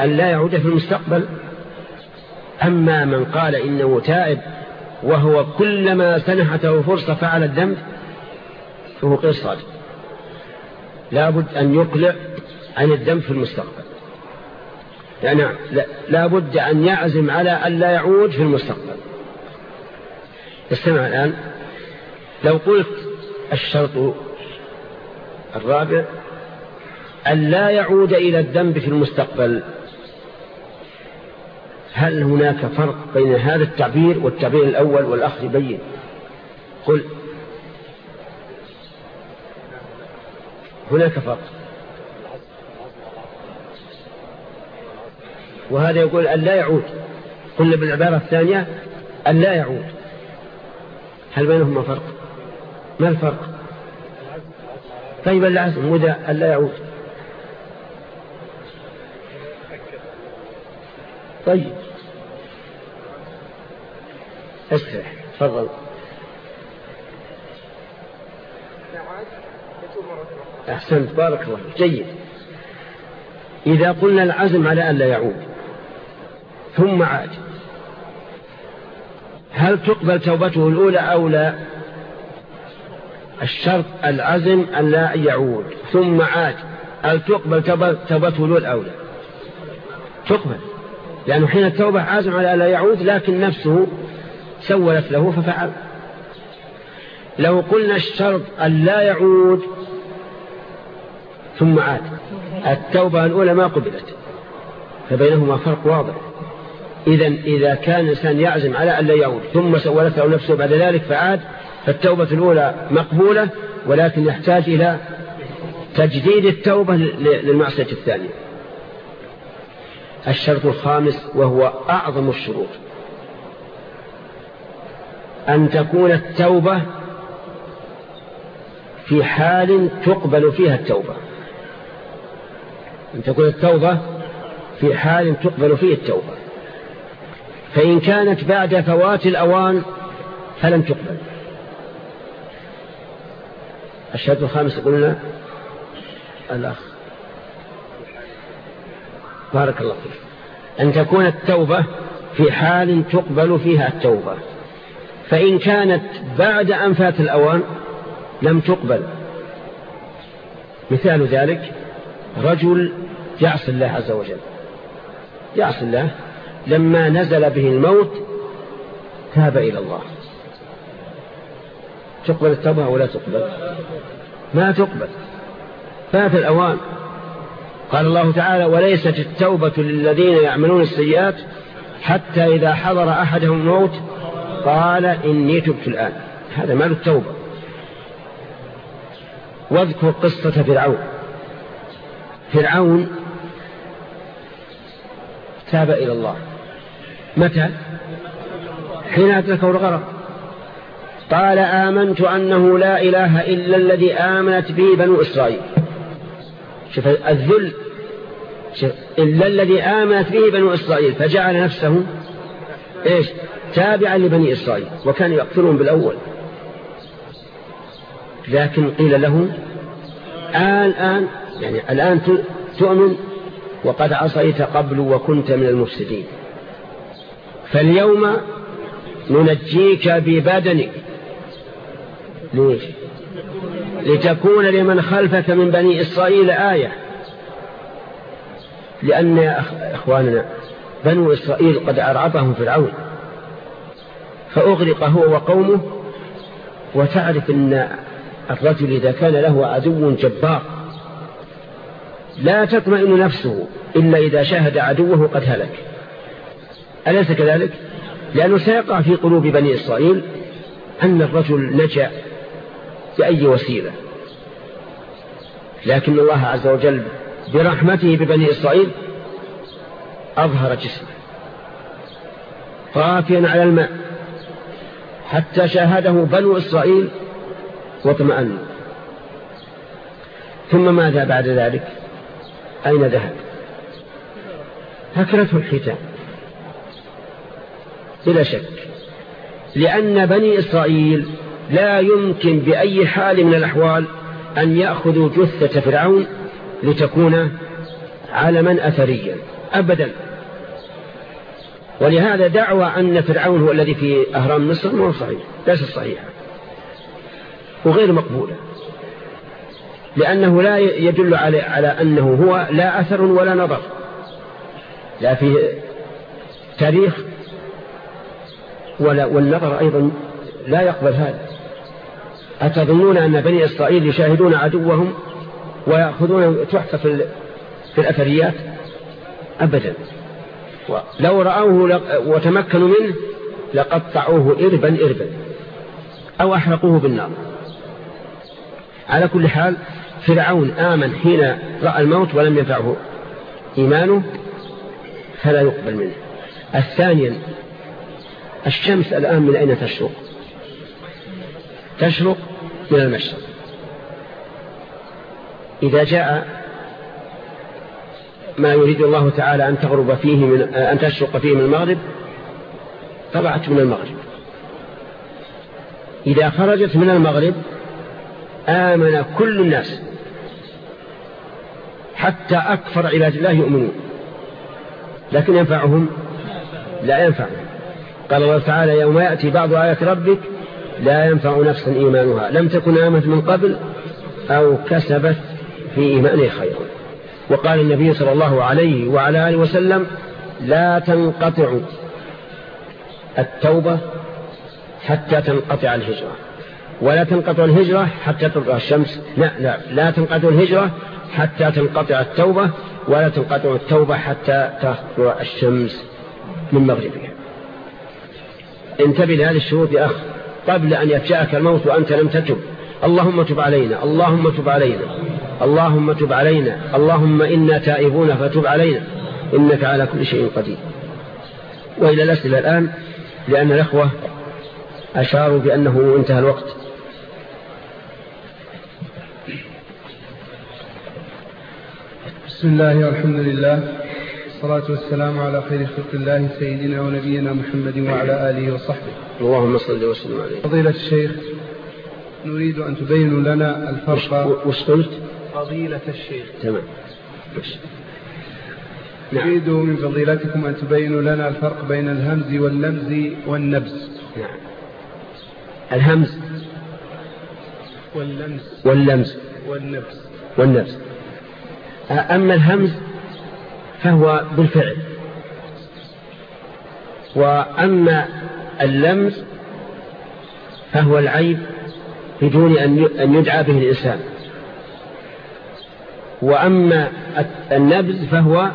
أن لا يعود في المستقبل. أما من قال إنه تائب وهو كلما سنحته فرصة فعل الذنب فهو غير صادق. لابد أن يقلع عن الذنب في المستقبل. يعني لا, لابد أن يعزم على أن لا يعود في المستقبل. استمع الآن. لو قلت الشرط الرابع أن لا يعود إلى الذنب في المستقبل. هل هناك فرق بين هذا التعبير والتعبير الأول والأخ يبين؟ قل. هناك فرق. وهذا يقول أن لا يعود. قلنا بالعبارة الثانية أن لا يعود. هل بينهما فرق؟ ما الفرق؟ طيب العزم مدى أن لا يعود. طيب. استرح تفضل. أحسنت بارك الله جيد. إذا قلنا العزم على أن لا يعود ثم عاد. هل تقبل توبته الأولى أو لا؟ الشرط العزم أن لا يعود. ثم عاد. هل تقبل توبته الأولى أو لا؟ تقبل. لأنه حين التوبة عازم على أن لا يعود لكن نفسه سولت له ففعل. لو قلنا الشرط أن لا يعود ثم عاد. التوبة الأولى ما قبلت فبينهما فرق واضح. إذا إذا كان الإنسان يعزم على أن لا يعود ثم سولت له نفسه بعد ذلك فعاد فالتوبة الأولى مقبولة ولكن يحتاج إلى تجديد التوبة للمعصية الثانية. الشرط الخامس وهو أعظم الشروط. أن تكون التوبة في حال تقبل فيها التوبة. أن تكون التوبة في حال تقبل فيه التوبة. فإن كانت بعد فوات الأوان فلم تقبل. الشرط الخامس قلنا الأخ. بارك الله فيك. أن تكون التوبة في حال تقبل فيها التوبة. فإن كانت بعد أن فات الأوان لم تقبل. مثال ذلك رجل يعصي الله عز وجل. يعصي الله لما نزل به الموت تاب إلى الله. تقبل التوبة أو لا تقبل؟ ما تقبل. فات الأوان. قال الله تعالى وليست التوبة للذين يعملون السيئات حتى إذا حضر أحدهم الموت قال إني تبت الآن. هذا مال التوبة. واذكر قصة فرعون. فرعون تاب إلى الله. متى؟ حين أدركه الغرق قال آمنت أنه لا إله إلا الذي آمنت به بنو إسرائيل. شوف الذل شوف إلا الذي آمنت به بنو إسرائيل. فجعل نفسه إيش؟ تابعا لبني إسرائيل وكان يقتلهم بالأول. لكن قيل له آن آن يعني الآن تؤمن وقد عصيت قبل وكنت من المفسدين. فاليوم ننجيك ببدنك ليش؟ لتكون لمن خلفك من بني إسرائيل آية. لأن يا إخواننا بنو إسرائيل قد أرعبهم فرعون. فأغرق هو وقومه. وتعرف أن الرجل إذا كان له عدو جبار لا تطمئن نفسه إلا إذا شاهد عدوه قد هلك. أليس كذلك؟ لأنه سيقع في قلوب بني إسرائيل أن الرجل نجا بأي وسيلة. لكن الله عز وجل برحمته ببني إسرائيل أظهر جسمه طافيا على الماء حتى شاهده بنو إسرائيل واطمأنوا. ثم ماذا بعد ذلك؟ أين ذهب؟ أكلته الحيتان. بلا شك. لأن بني إسرائيل لا يمكن بأي حال من الأحوال أن يأخذوا جثة فرعون لتكون علما أثريا. أبدا. ولهذا دعوى أن فرعون هو الذي في أهرام مصر ما هو صحيح. ليس صحيحا. وغير مقبولة. لأنه لا يدل على, على أنه هو لا أثر ولا نظر. لا في تاريخ ولا والنظر أيضا لا يقبل هذا. أتظنون أن بني إسرائيل يشاهدون عدوهم ويأخذون تحفة في, في الأثريات؟ أبدا. لو رأوه وتمكنوا منه لقطعوه إربا إربا أو أحرقوه بالنار. على كل حال فرعون آمن حين رأى الموت ولم ينفعه إيمانه فلا يقبل منه. الثانيا الشمس الآن من أين تشرق؟ تشرق من المشرق. إذا جاء ما يريد الله تعالى أن تغرب فيه من أن تشرق فيه من المغرب طلعت من المغرب. إذا خرجت من المغرب آمن كل الناس. حتى أكفر عباد الله يؤمنون. لكن ينفعهم؟ لا ينفعهم. قال الله تعالى يوم يأتي بعض آيات ربك لا ينفع نفسا إيمانها. لم تكن آمت من قبل أو كسبت في إيمانه خيرا وقال النبي صلى الله عليه وعلى آله وسلم لا تنقطع التوبة حتى تنقطع الهجرة. ولا تنقطع الهجرة حتى تطلع الشمس. لا لا لا تنقطع الهجرة حتى تنقطع التوبة ولا تنقطع التوبة حتى تطلع الشمس من مغربها. انتبه لهذه الشروط يا أخ قبل أن يفجأك الموت وأنت لم تتب. اللهم تب علينا اللهم تب علينا اللهم تب علينا اللهم إنا تائبون فتب علينا إنك على كل شيء قدير. وإلى الأسئلة الآن لأن الأخوة أشاروا بأنه انتهى الوقت. بسم الله والحمد لله. والصلاة والسلام على خير خلق الله سيدنا ونبينا محمد وعلى آله وصحبه. اللهم صل وسلم عليه فضيلة الشيخ نريد أن تبينوا لنا الفرق وش قلت؟ فضيلة الشيخ. تمام. نعم. نريد من فضيلتكم أن تبينوا لنا الفرق بين الهمز واللمز والنبز. نعم. الهمز واللمز واللمز والنبز والنبز أما الهمز فهو بالفعل. وأما اللمز فهو العيب بدون أن يدعى به الإنسان. وأما النبذ فهو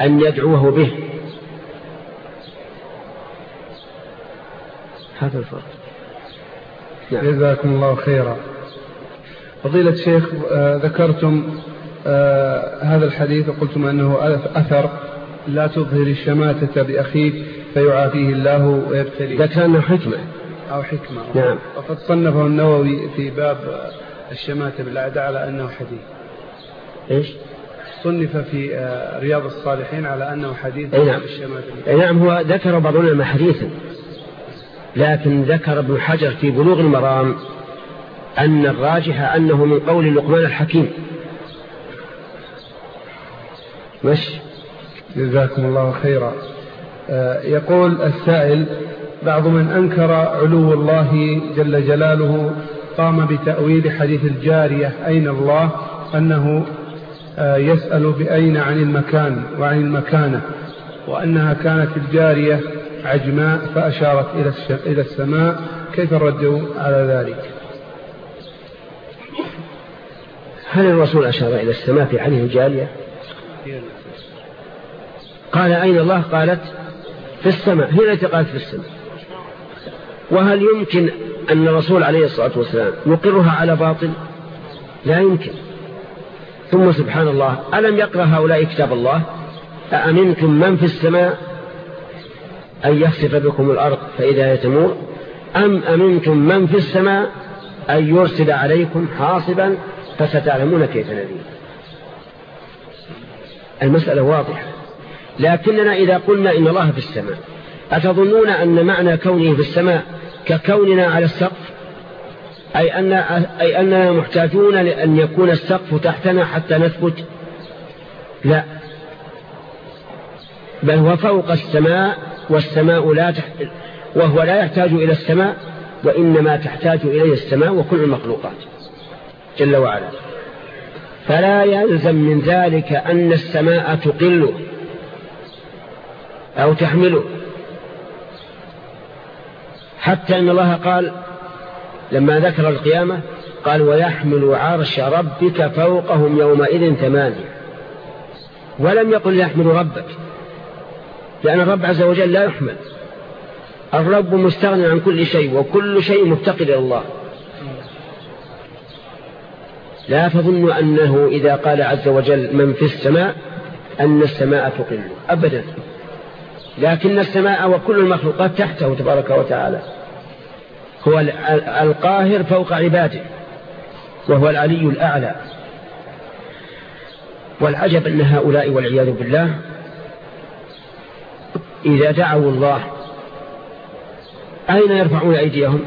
أن يدعوه به. هذا الفرق. نعم. جزاكم الله خيرا. فضيلة الشيخ آه، ذكرتم هذا الحديث وقلتم أنه أثر لا تظهر الشماتة بأخيك فيعافيه الله ويبتليه. ذكر أنه حكمة. أو حكمة. نعم. وقد صنفه النووي في باب الشماتة بالأعداء على أنه حديث. إيش؟ صنف في آه، رياض الصالحين على أنه حديث أي نعم. أي نعم هو ذكر بعض العلماء حديثا. لكن ذكر ابن حجر في بلوغ المرام أن الراجح أنه من قول لقمان الحكيم. مش؟ جزاكم الله خيرا. آه، يقول السائل بعض من أنكر علو الله جل جلاله قام بتأويل حديث الجارية أين الله أنه آه، يسأل بأين عن المكان وعن المكانة وأنها كانت الجارية عجماء فأشارت إلى السماء كيف الرد على ذلك؟ هل الرسول أشار إلى السماء في عينه الجارية؟ قال أين الله؟ قالت في السماء. هي التي قالت في السماء. وهل يمكن أن الرسول عليه الصلاة والسلام يقرها على باطل؟ لا يمكن. ثم سبحان الله ألم يقرأ هؤلاء كتاب الله؟ أأمنتم من في السماء أن يخسف بكم الأرض فإذا يتمور أم أمنتم من في السماء أن يرسل عليكم حاصبا فستعلمون كيف نذير؟ المسألة واضحة. لكننا إذا قلنا إن الله في السماء أتظنون أن معنى كونه في السماء ككوننا على السقف؟ أي, أن أي أننا محتاجون لأن يكون السقف تحتنا حتى نثبت؟ لا. بل هو فوق السماء والسماء لا تحت وهو لا يحتاج إلى السماء وإنما تحتاج إليه السماء وكل المخلوقات. جل وعلا. فلا يلزم من ذلك أن السماء تقله أو تحمله حتى أن الله قال لما ذكر القيامة قال ويحمل عرش ربك فوقهم يومئذ ثمانية. ولم يقل يحمل ربك لأن الرب عز وجل لا يحمل. الرب مستغني عن كل شيء وكل شيء مفتقر إلى الله. لا تظن أنه إذا قال عز وجل من في السماء أن السماء تقل. أبدا. لكن السماء وكل المخلوقات تحته تبارك وتعالى. هو القاهر فوق عباده. وهو العلي الأعلى. والعجب أن هؤلاء والعياذ بالله إذا دعوا الله أين يرفعون أيديهم؟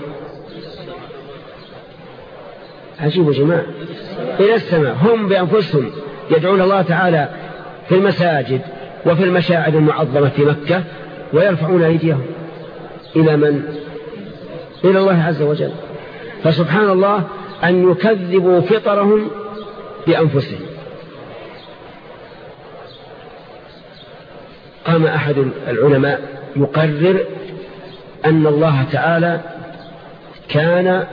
عجيب يا جماعة. إلى السماء. هم بأنفسهم يدعون الله تعالى في المساجد وفي المشاعر المعظمة في مكة ويرفعون أيديهم إلى من؟ إلى الله عز وجل. فسبحان الله أن يكذبوا فطرهم بأنفسهم. قام أحد العلماء يقرر أن الله تعالى كان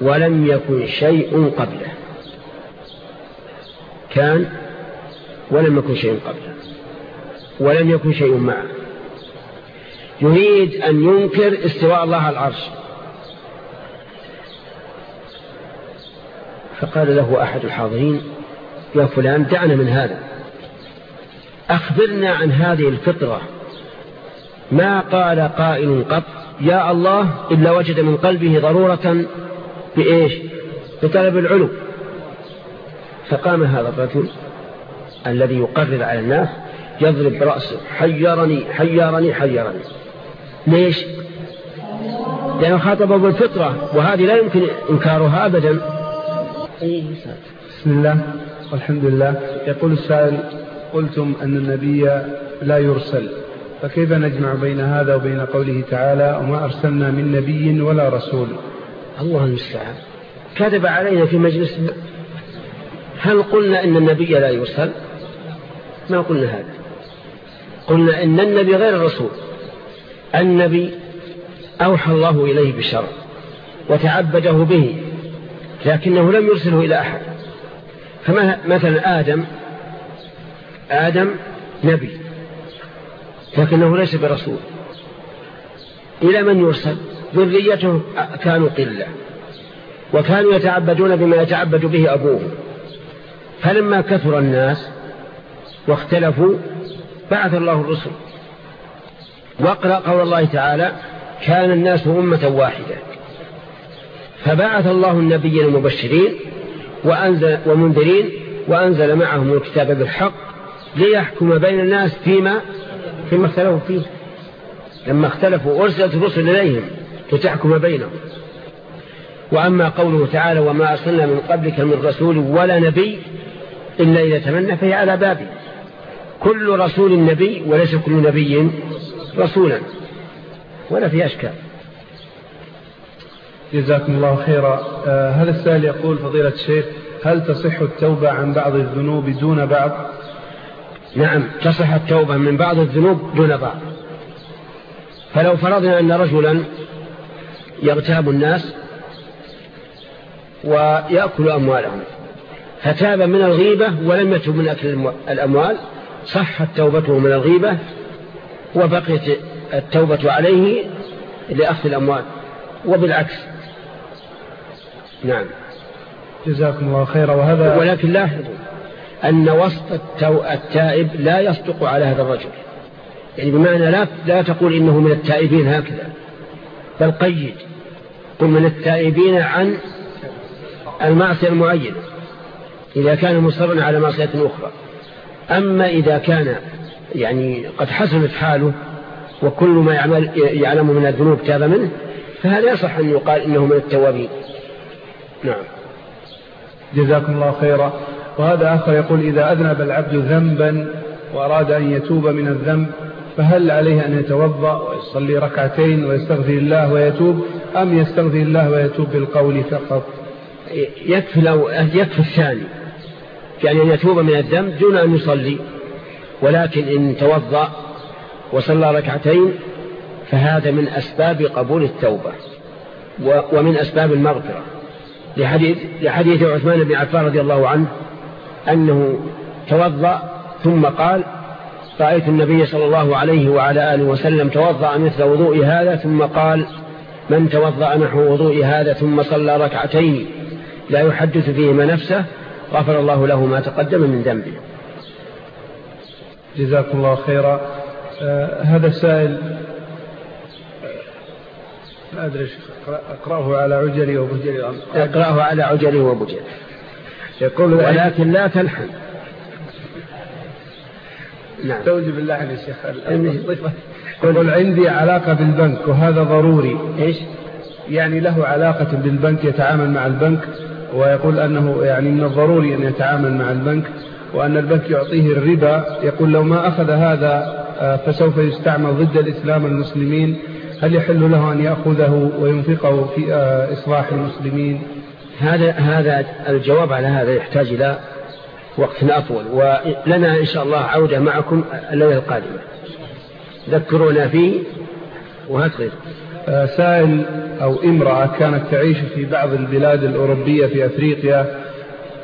ولم يكن شيء قبله. كان ولم يكن شيء قبله. ولم يكن شيء معه. يريد أن ينكر استواء الله على العرش. فقال له أحد الحاضرين يا فلان دعنا من هذا. أخبرنا عن هذه الفطرة. ما قال قائل قط يا الله إلا وجد من قلبه ضرورة بإيش؟ بطلب العلو. فقام هذا الرجل الذي يقرر على الناس يضرب رأسه حيرني حيرني حيرني. ليش؟ لأنه خاطبه بالفطرة وهذه لا يمكن إنكارها أبدا. بسم الله والحمد لله. يقول السائل قلتم أن النبي لا يرسل فكيف نجمع بين هذا وبين قوله تعالى وما أرسلنا من نبي ولا رسول الله المستعان. كذب علينا في مجلس هل قلنا إن النبي لا يرسل؟ ما قلنا هذا. قلنا إن النبي غير الرسول. النبي أوحى الله إليه بالشرع وتعبده به لكنه لم يرسله إلى أحد. فمثلا آدم آدم نبي لكنه ليس برسول. إلى من يرسل؟ ذريته كانوا قلة وكانوا يتعبدون بما يتعبد به أبوه. فلما كثر الناس واختلفوا بعث الله الرسل واقرأ قول الله تعالى كان الناس أمة واحدة فبعث الله النبيين المبشرين وأنزل ومنذرين وأنزل معهم الكتاب بالحق ليحكم بين الناس فيما فيما اختلفوا فيه. لما اختلفوا أرسلت الرسل إليهم لتحكم بينهم. وأما قوله تعالى وما أرسلنا من قبلك من رسول ولا نبي إلا إذا تمنى فهي على بابه كل رسول نبي وليس كل نبي رسولا. ولا في أشكال. جزاكم الله خيرا. آه هذا السائل يقول فضيلة الشيخ هل تصح التوبة عن بعض الذنوب دون بعض؟ نعم تصح التوبة من بعض الذنوب دون بعض. فلو فرضنا أن رجلا يغتاب الناس ويأكل أموالهم. فتاب من الغيبة ولم يتب من أكل الأموال صحت توبته من الغيبة وبقيت التوبة عليه لأخذ الأموال وبالعكس. نعم. جزاكم الله خيرا. وهذا ولكن لاحظوا أن وسط التائب لا يصدق على هذا الرجل. يعني بمعنى لا, لا تقول إنه من التائبين هكذا بل قيد. قل من التائبين عن المعصية المعينة إذا كان مصرا على معصية أخرى. أما إذا كان يعني قد حسنت حاله وكل ما يعمل يعلم من الذنوب تاب منه فهذا يصح أن يقال إنه من التوابين. نعم. جزاكم الله خيرا. وهذا آخر يقول إذا أذنب العبد ذنبا وأراد أن يتوب من الذنب فهل عليه أن يتوضأ ويصلي ركعتين ويستغفر الله ويتوب؟ أم يستغفر الله ويتوب بالقول فقط؟ يكفي, لو يكفي الثاني. يعني أن يتوب من الذنب دون أن يصلي. ولكن إن توضأ وصلى ركعتين فهذا من أسباب قبول التوبة ومن أسباب المغفرة. لحديث, لحديث عثمان بن عفان رضي الله عنه أنه توضأ ثم قال رأيت النبي صلى الله عليه وعلى آله وسلم توضأ مثل وضوء هذا ثم قال من توضأ نحو وضوء هذا ثم صلى ركعتين لا يحدث فيهما نفسه غفر الله له ما تقدم من ذنبه. جزاكم الله خيرا. آه هذا السائل ما أدري أقرأه على عجلي وبجلي. أقرأه على عجلي وبجلي. يقول ولكن لا تلحن. نعم. توجب بالله يا شيخ يقول عندي علاقة بالبنك وهذا ضروري. إيش؟ يعني له علاقة بالبنك يتعامل مع البنك ويقول أنه يعني من الضروري أن يتعامل مع البنك وأن البنك يعطيه الربا. يقول لو ما أخذ هذا آه، فسوف يستعمل ضد الإسلام المسلمين. هل يحل له أن يأخذه وينفقه في آه، إصلاح المسلمين؟ هذا هذا الجواب على هذا يحتاج إلى وقت أطول. ولنا إن شاء الله عودة معكم الليلة القادمة. ذكرونا فيه وهكذا آه، سائل أو امرأة كانت تعيش في بعض البلاد الأوروبية في أفريقيا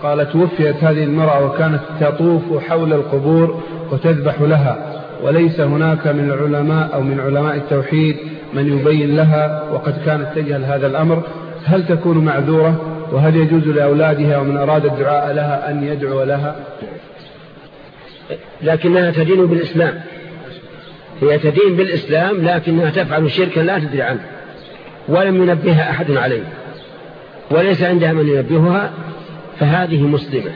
قال توفيت هذه المرأة وكانت تطوف حول القبور وتذبح لها وليس هناك من العلماء أو من علماء التوحيد من يبين لها وقد كانت تجهل هذا الأمر. هل تكون معذورة؟ وهل يجوز لأولادها ومن أراد الدعاء لها أن يدعو لها؟ لكنها تدين بالإسلام. هي تدين بالإسلام لكنها تفعل شركا لا تدري عنه ولم ينبهها أحد عليه وليس عندها من ينبهها فهذه مسلمة.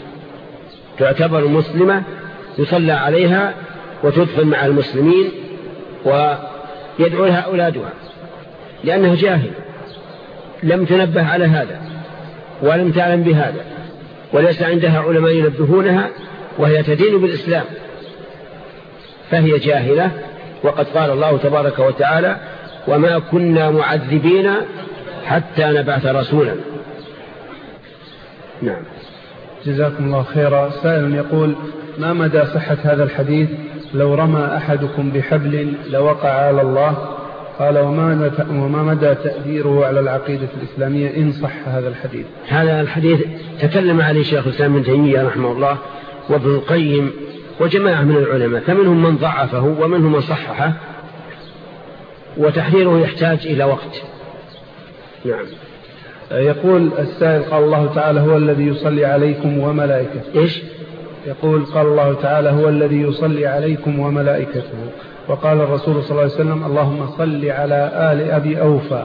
تعتبر مسلمة يصلى عليها وتدخل مع المسلمين ويدعو لها أولادها لأنها جاهل. لم تنبه على هذا ولم تعلم بهذا وليس عندها علماء ينبهونها وهي تدين بالإسلام. فهي جاهلة وقد قال الله تبارك وتعالى وما كنا معذبين حتى نبعث رسولا. نعم. جزاكم الله خيرا. سائل يقول ما مدى صحة هذا الحديث؟ لو رمى أحدكم بحبل لوقع على الله. قال وما وما مدى تأثيره على العقيدة الإسلامية إن صح هذا الحديث؟ هذا الحديث تكلم عليه شيخ الإسلام ابن تيمية رحمه الله وابن القيم وجماعة من العلماء فمنهم من ضعفه ومنهم من صححه وتحريره يحتاج إلى وقت. نعم. يقول السائل قال الله تعالى هو الذي يصلي عليكم وملائكته. إيش؟ يقول قال الله تعالى هو الذي يصلي عليكم وملائكته. وقال الرسول صلى الله عليه وسلم اللهم صل على آل أبي أوفى.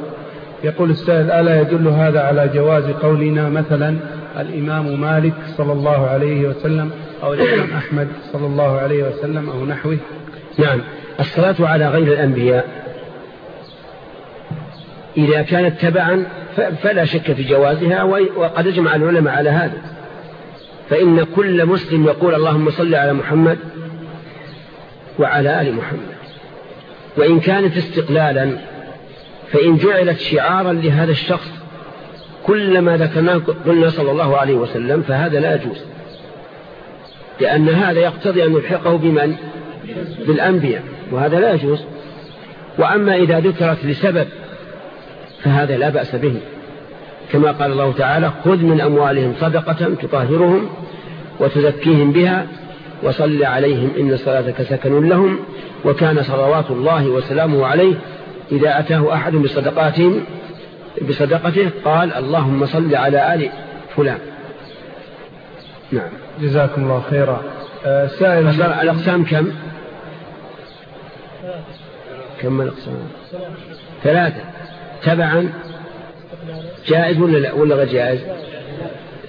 يقول السائل ألا يدل هذا على جواز قولنا مثلا الإمام مالك صلى الله عليه وسلم أو الإمام أحمد صلى الله عليه وسلم أو نحوه. نعم. الصلاة على غير الأنبياء. إذا كانت تبعا فلا شك في جوازها وقد أجمع العلماء على هذا. فإن كل مسلم يقول اللهم صل على محمد وعلى آل محمد. وإن كانت استقلالا فإن جعلت شعارا لهذا الشخص كلما ذكرناه قلنا صلى الله عليه وسلم فهذا لا يجوز. لأن هذا يقتضي أن نلحقه بمن؟ بالأنبياء وهذا لا يجوز. وأما إذا ذكرت لسبب فهذا لا بأس به. كما قال الله تعالى خذ من أموالهم صدقة تطهرهم وتزكيهم بها وصل عليهم إن صلاتك سكن لهم وكان صلوات الله وسلامه عليه إذا أتاه أحد بصدقاتهم بصدقته قال اللهم صل على آل فلان. نعم. جزاكم الله خيرا. آه سائل الأقسام كم؟ كم الأقسام؟ ثلاثة. تبعا جائز ولا لا؟ ولا غير جائز؟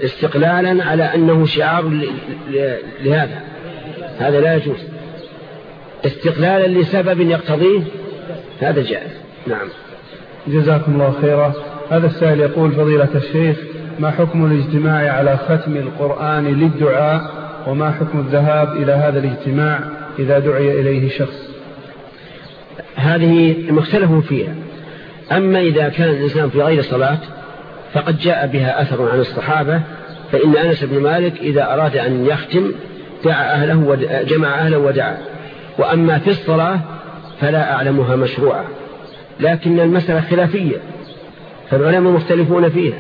استقلالا على أنه شعار لهذا. هذا لا يجوز. استقلالا لسبب يقتضيه هذا جائز. نعم. جزاكم الله خيرا. هذا السائل يقول فضيلة الشيخ ما حكم الاجتماع على ختم القرآن للدعاء وما حكم الذهاب إلى هذا الاجتماع إذا دعي إليه شخص؟ هذه مختلف فيها. أما إذا كان الإنسان في غير صلاة فقد جاء بها أثر عن الصحابة فإن أنس بن مالك إذا أراد أن يختم دعا أهله وجمع أهله ودعا. وأما في الصلاة فلا أعلمها مشروعة. لكن المسألة خلافية فالعلماء مختلفون فيها.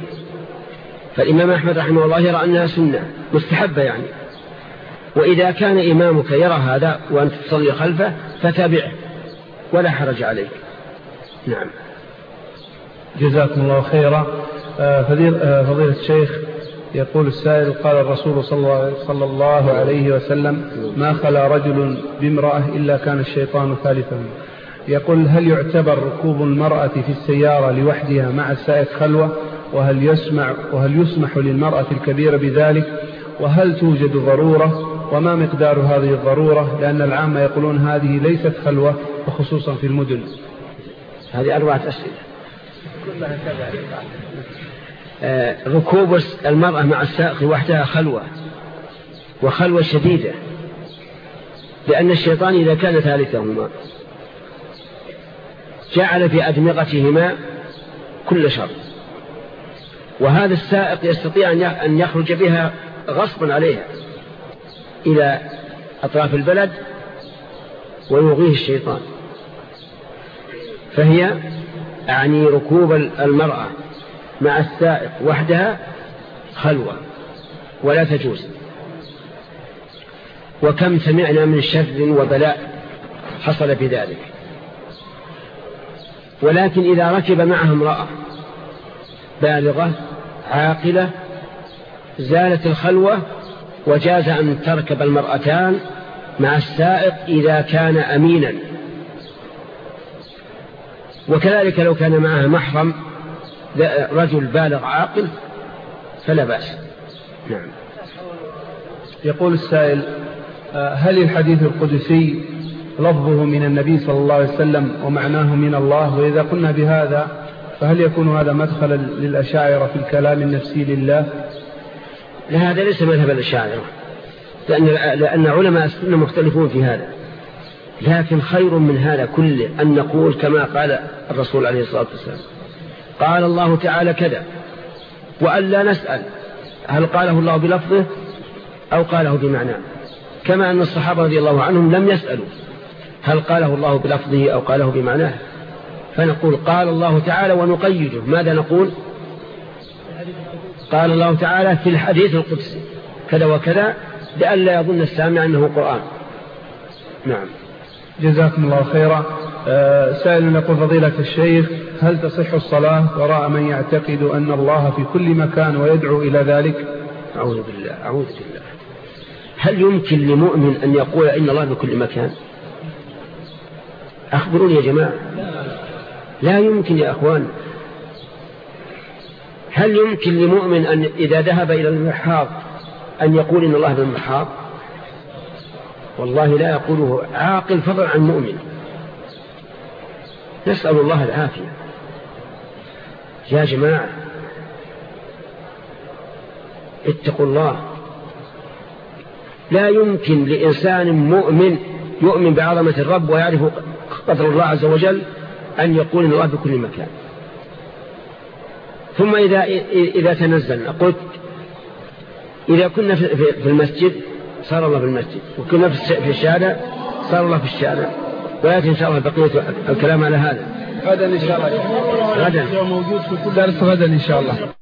فالإمام أحمد رحمه الله يرى أنها سنة مستحبة يعني. وإذا كان إمامك يرى هذا وأنت تصلي خلفه فتابعه ولا حرج عليك. نعم. جزاكم الله خيرا. آه، آه، فضيلة الشيخ يقول السائل قال الرسول صلى الله عليه وسلم ما خلا رجل بامرأة إلا كان الشيطان ثالثهم يقول هل يعتبر ركوب المرأة في السيارة لوحدها مع السائق خلوة؟ وهل يسمع وهل يسمح للمرأة الكبيرة بذلك؟ وهل توجد ضرورة؟ وما مقدار هذه الضرورة؟ لأن العامة يقولون هذه ليست خلوة وخصوصا في المدن. هذه أربعة أسئلة. آه، ركوب المرأة مع السائق وحدها خلوة وخلوة شديدة لأن الشيطان إذا كان ثالثهما جعل في أدمغتهما كل شر. وهذا السائق يستطيع أن يخرج بها غصبا عليها إلى أطراف البلد ويغيه الشيطان. فهي أعني ركوب المرأة مع السائق وحدها خلوة ولا تجوز. وكم سمعنا من شر وبلاء حصل بذلك. ولكن إذا ركب معها امرأة بالغة عاقلة زالت الخلوة وجاز أن تركب المرأتان مع السائق إذا كان أمينا. وكذلك لو كان معها محرم رجل بالغ عاقل فلا بأس. نعم. يقول السائل آه، هل الحديث القدسي لفظه من النبي صلى الله عليه وسلم ومعناه من الله وإذا قلنا بهذا فهل يكون هذا مدخلا للأشاعرة في الكلام النفسي لله؟ لا هذا ليس مذهب الأشاعرة لأن, لأن علماء السنة مختلفون في هذا. لكن خير من هذا كله أن نقول كما قال الرسول عليه الصلاة والسلام قال الله تعالى كذا وأن لا نسأل هل قاله الله بلفظه أو قاله بمعناه كما أن الصحابة رضي الله عنهم لم يسألوا. هل قاله الله بلفظه أو قاله بمعناه؟ فنقول قال الله تعالى ونقيده. ماذا نقول؟ قال الله تعالى في الحديث القدسي كذا وكذا لئلا يظن السامع أنه قرآن. نعم. جزاكم الله خيرا. آه، سائل يقول فضيلة الشيخ هل تصح الصلاة وراء من يعتقد أن الله في كل مكان ويدعو إلى ذلك؟ أعوذ بالله أعوذ بالله. هل يمكن لمؤمن أن يقول إن الله بكل مكان؟ أخبروني يا جماعة. لا يمكن يا أخوان. هل يمكن لمؤمن أن إذا ذهب إلى المحاض أن يقول إن الله بالمحاض؟ والله لا يقوله. عاقل فضل عن مؤمن. نسأل الله العافية. يا جماعة اتقوا الله. لا يمكن لإنسان مؤمن يؤمن بعظمة الرب ويعرف قدر الله عز وجل أن يقول الله بكل مكان. ثم إذا, إذا تنزلنا قلت إذا كنا في المسجد صار الله في المسجد وكنا في الشارع صار الله في الشارع ويأتي إن شاء الله بقية الكلام على هذا. غدا إن شاء الله. غدا موجود في كل درس غدا إن شاء الله.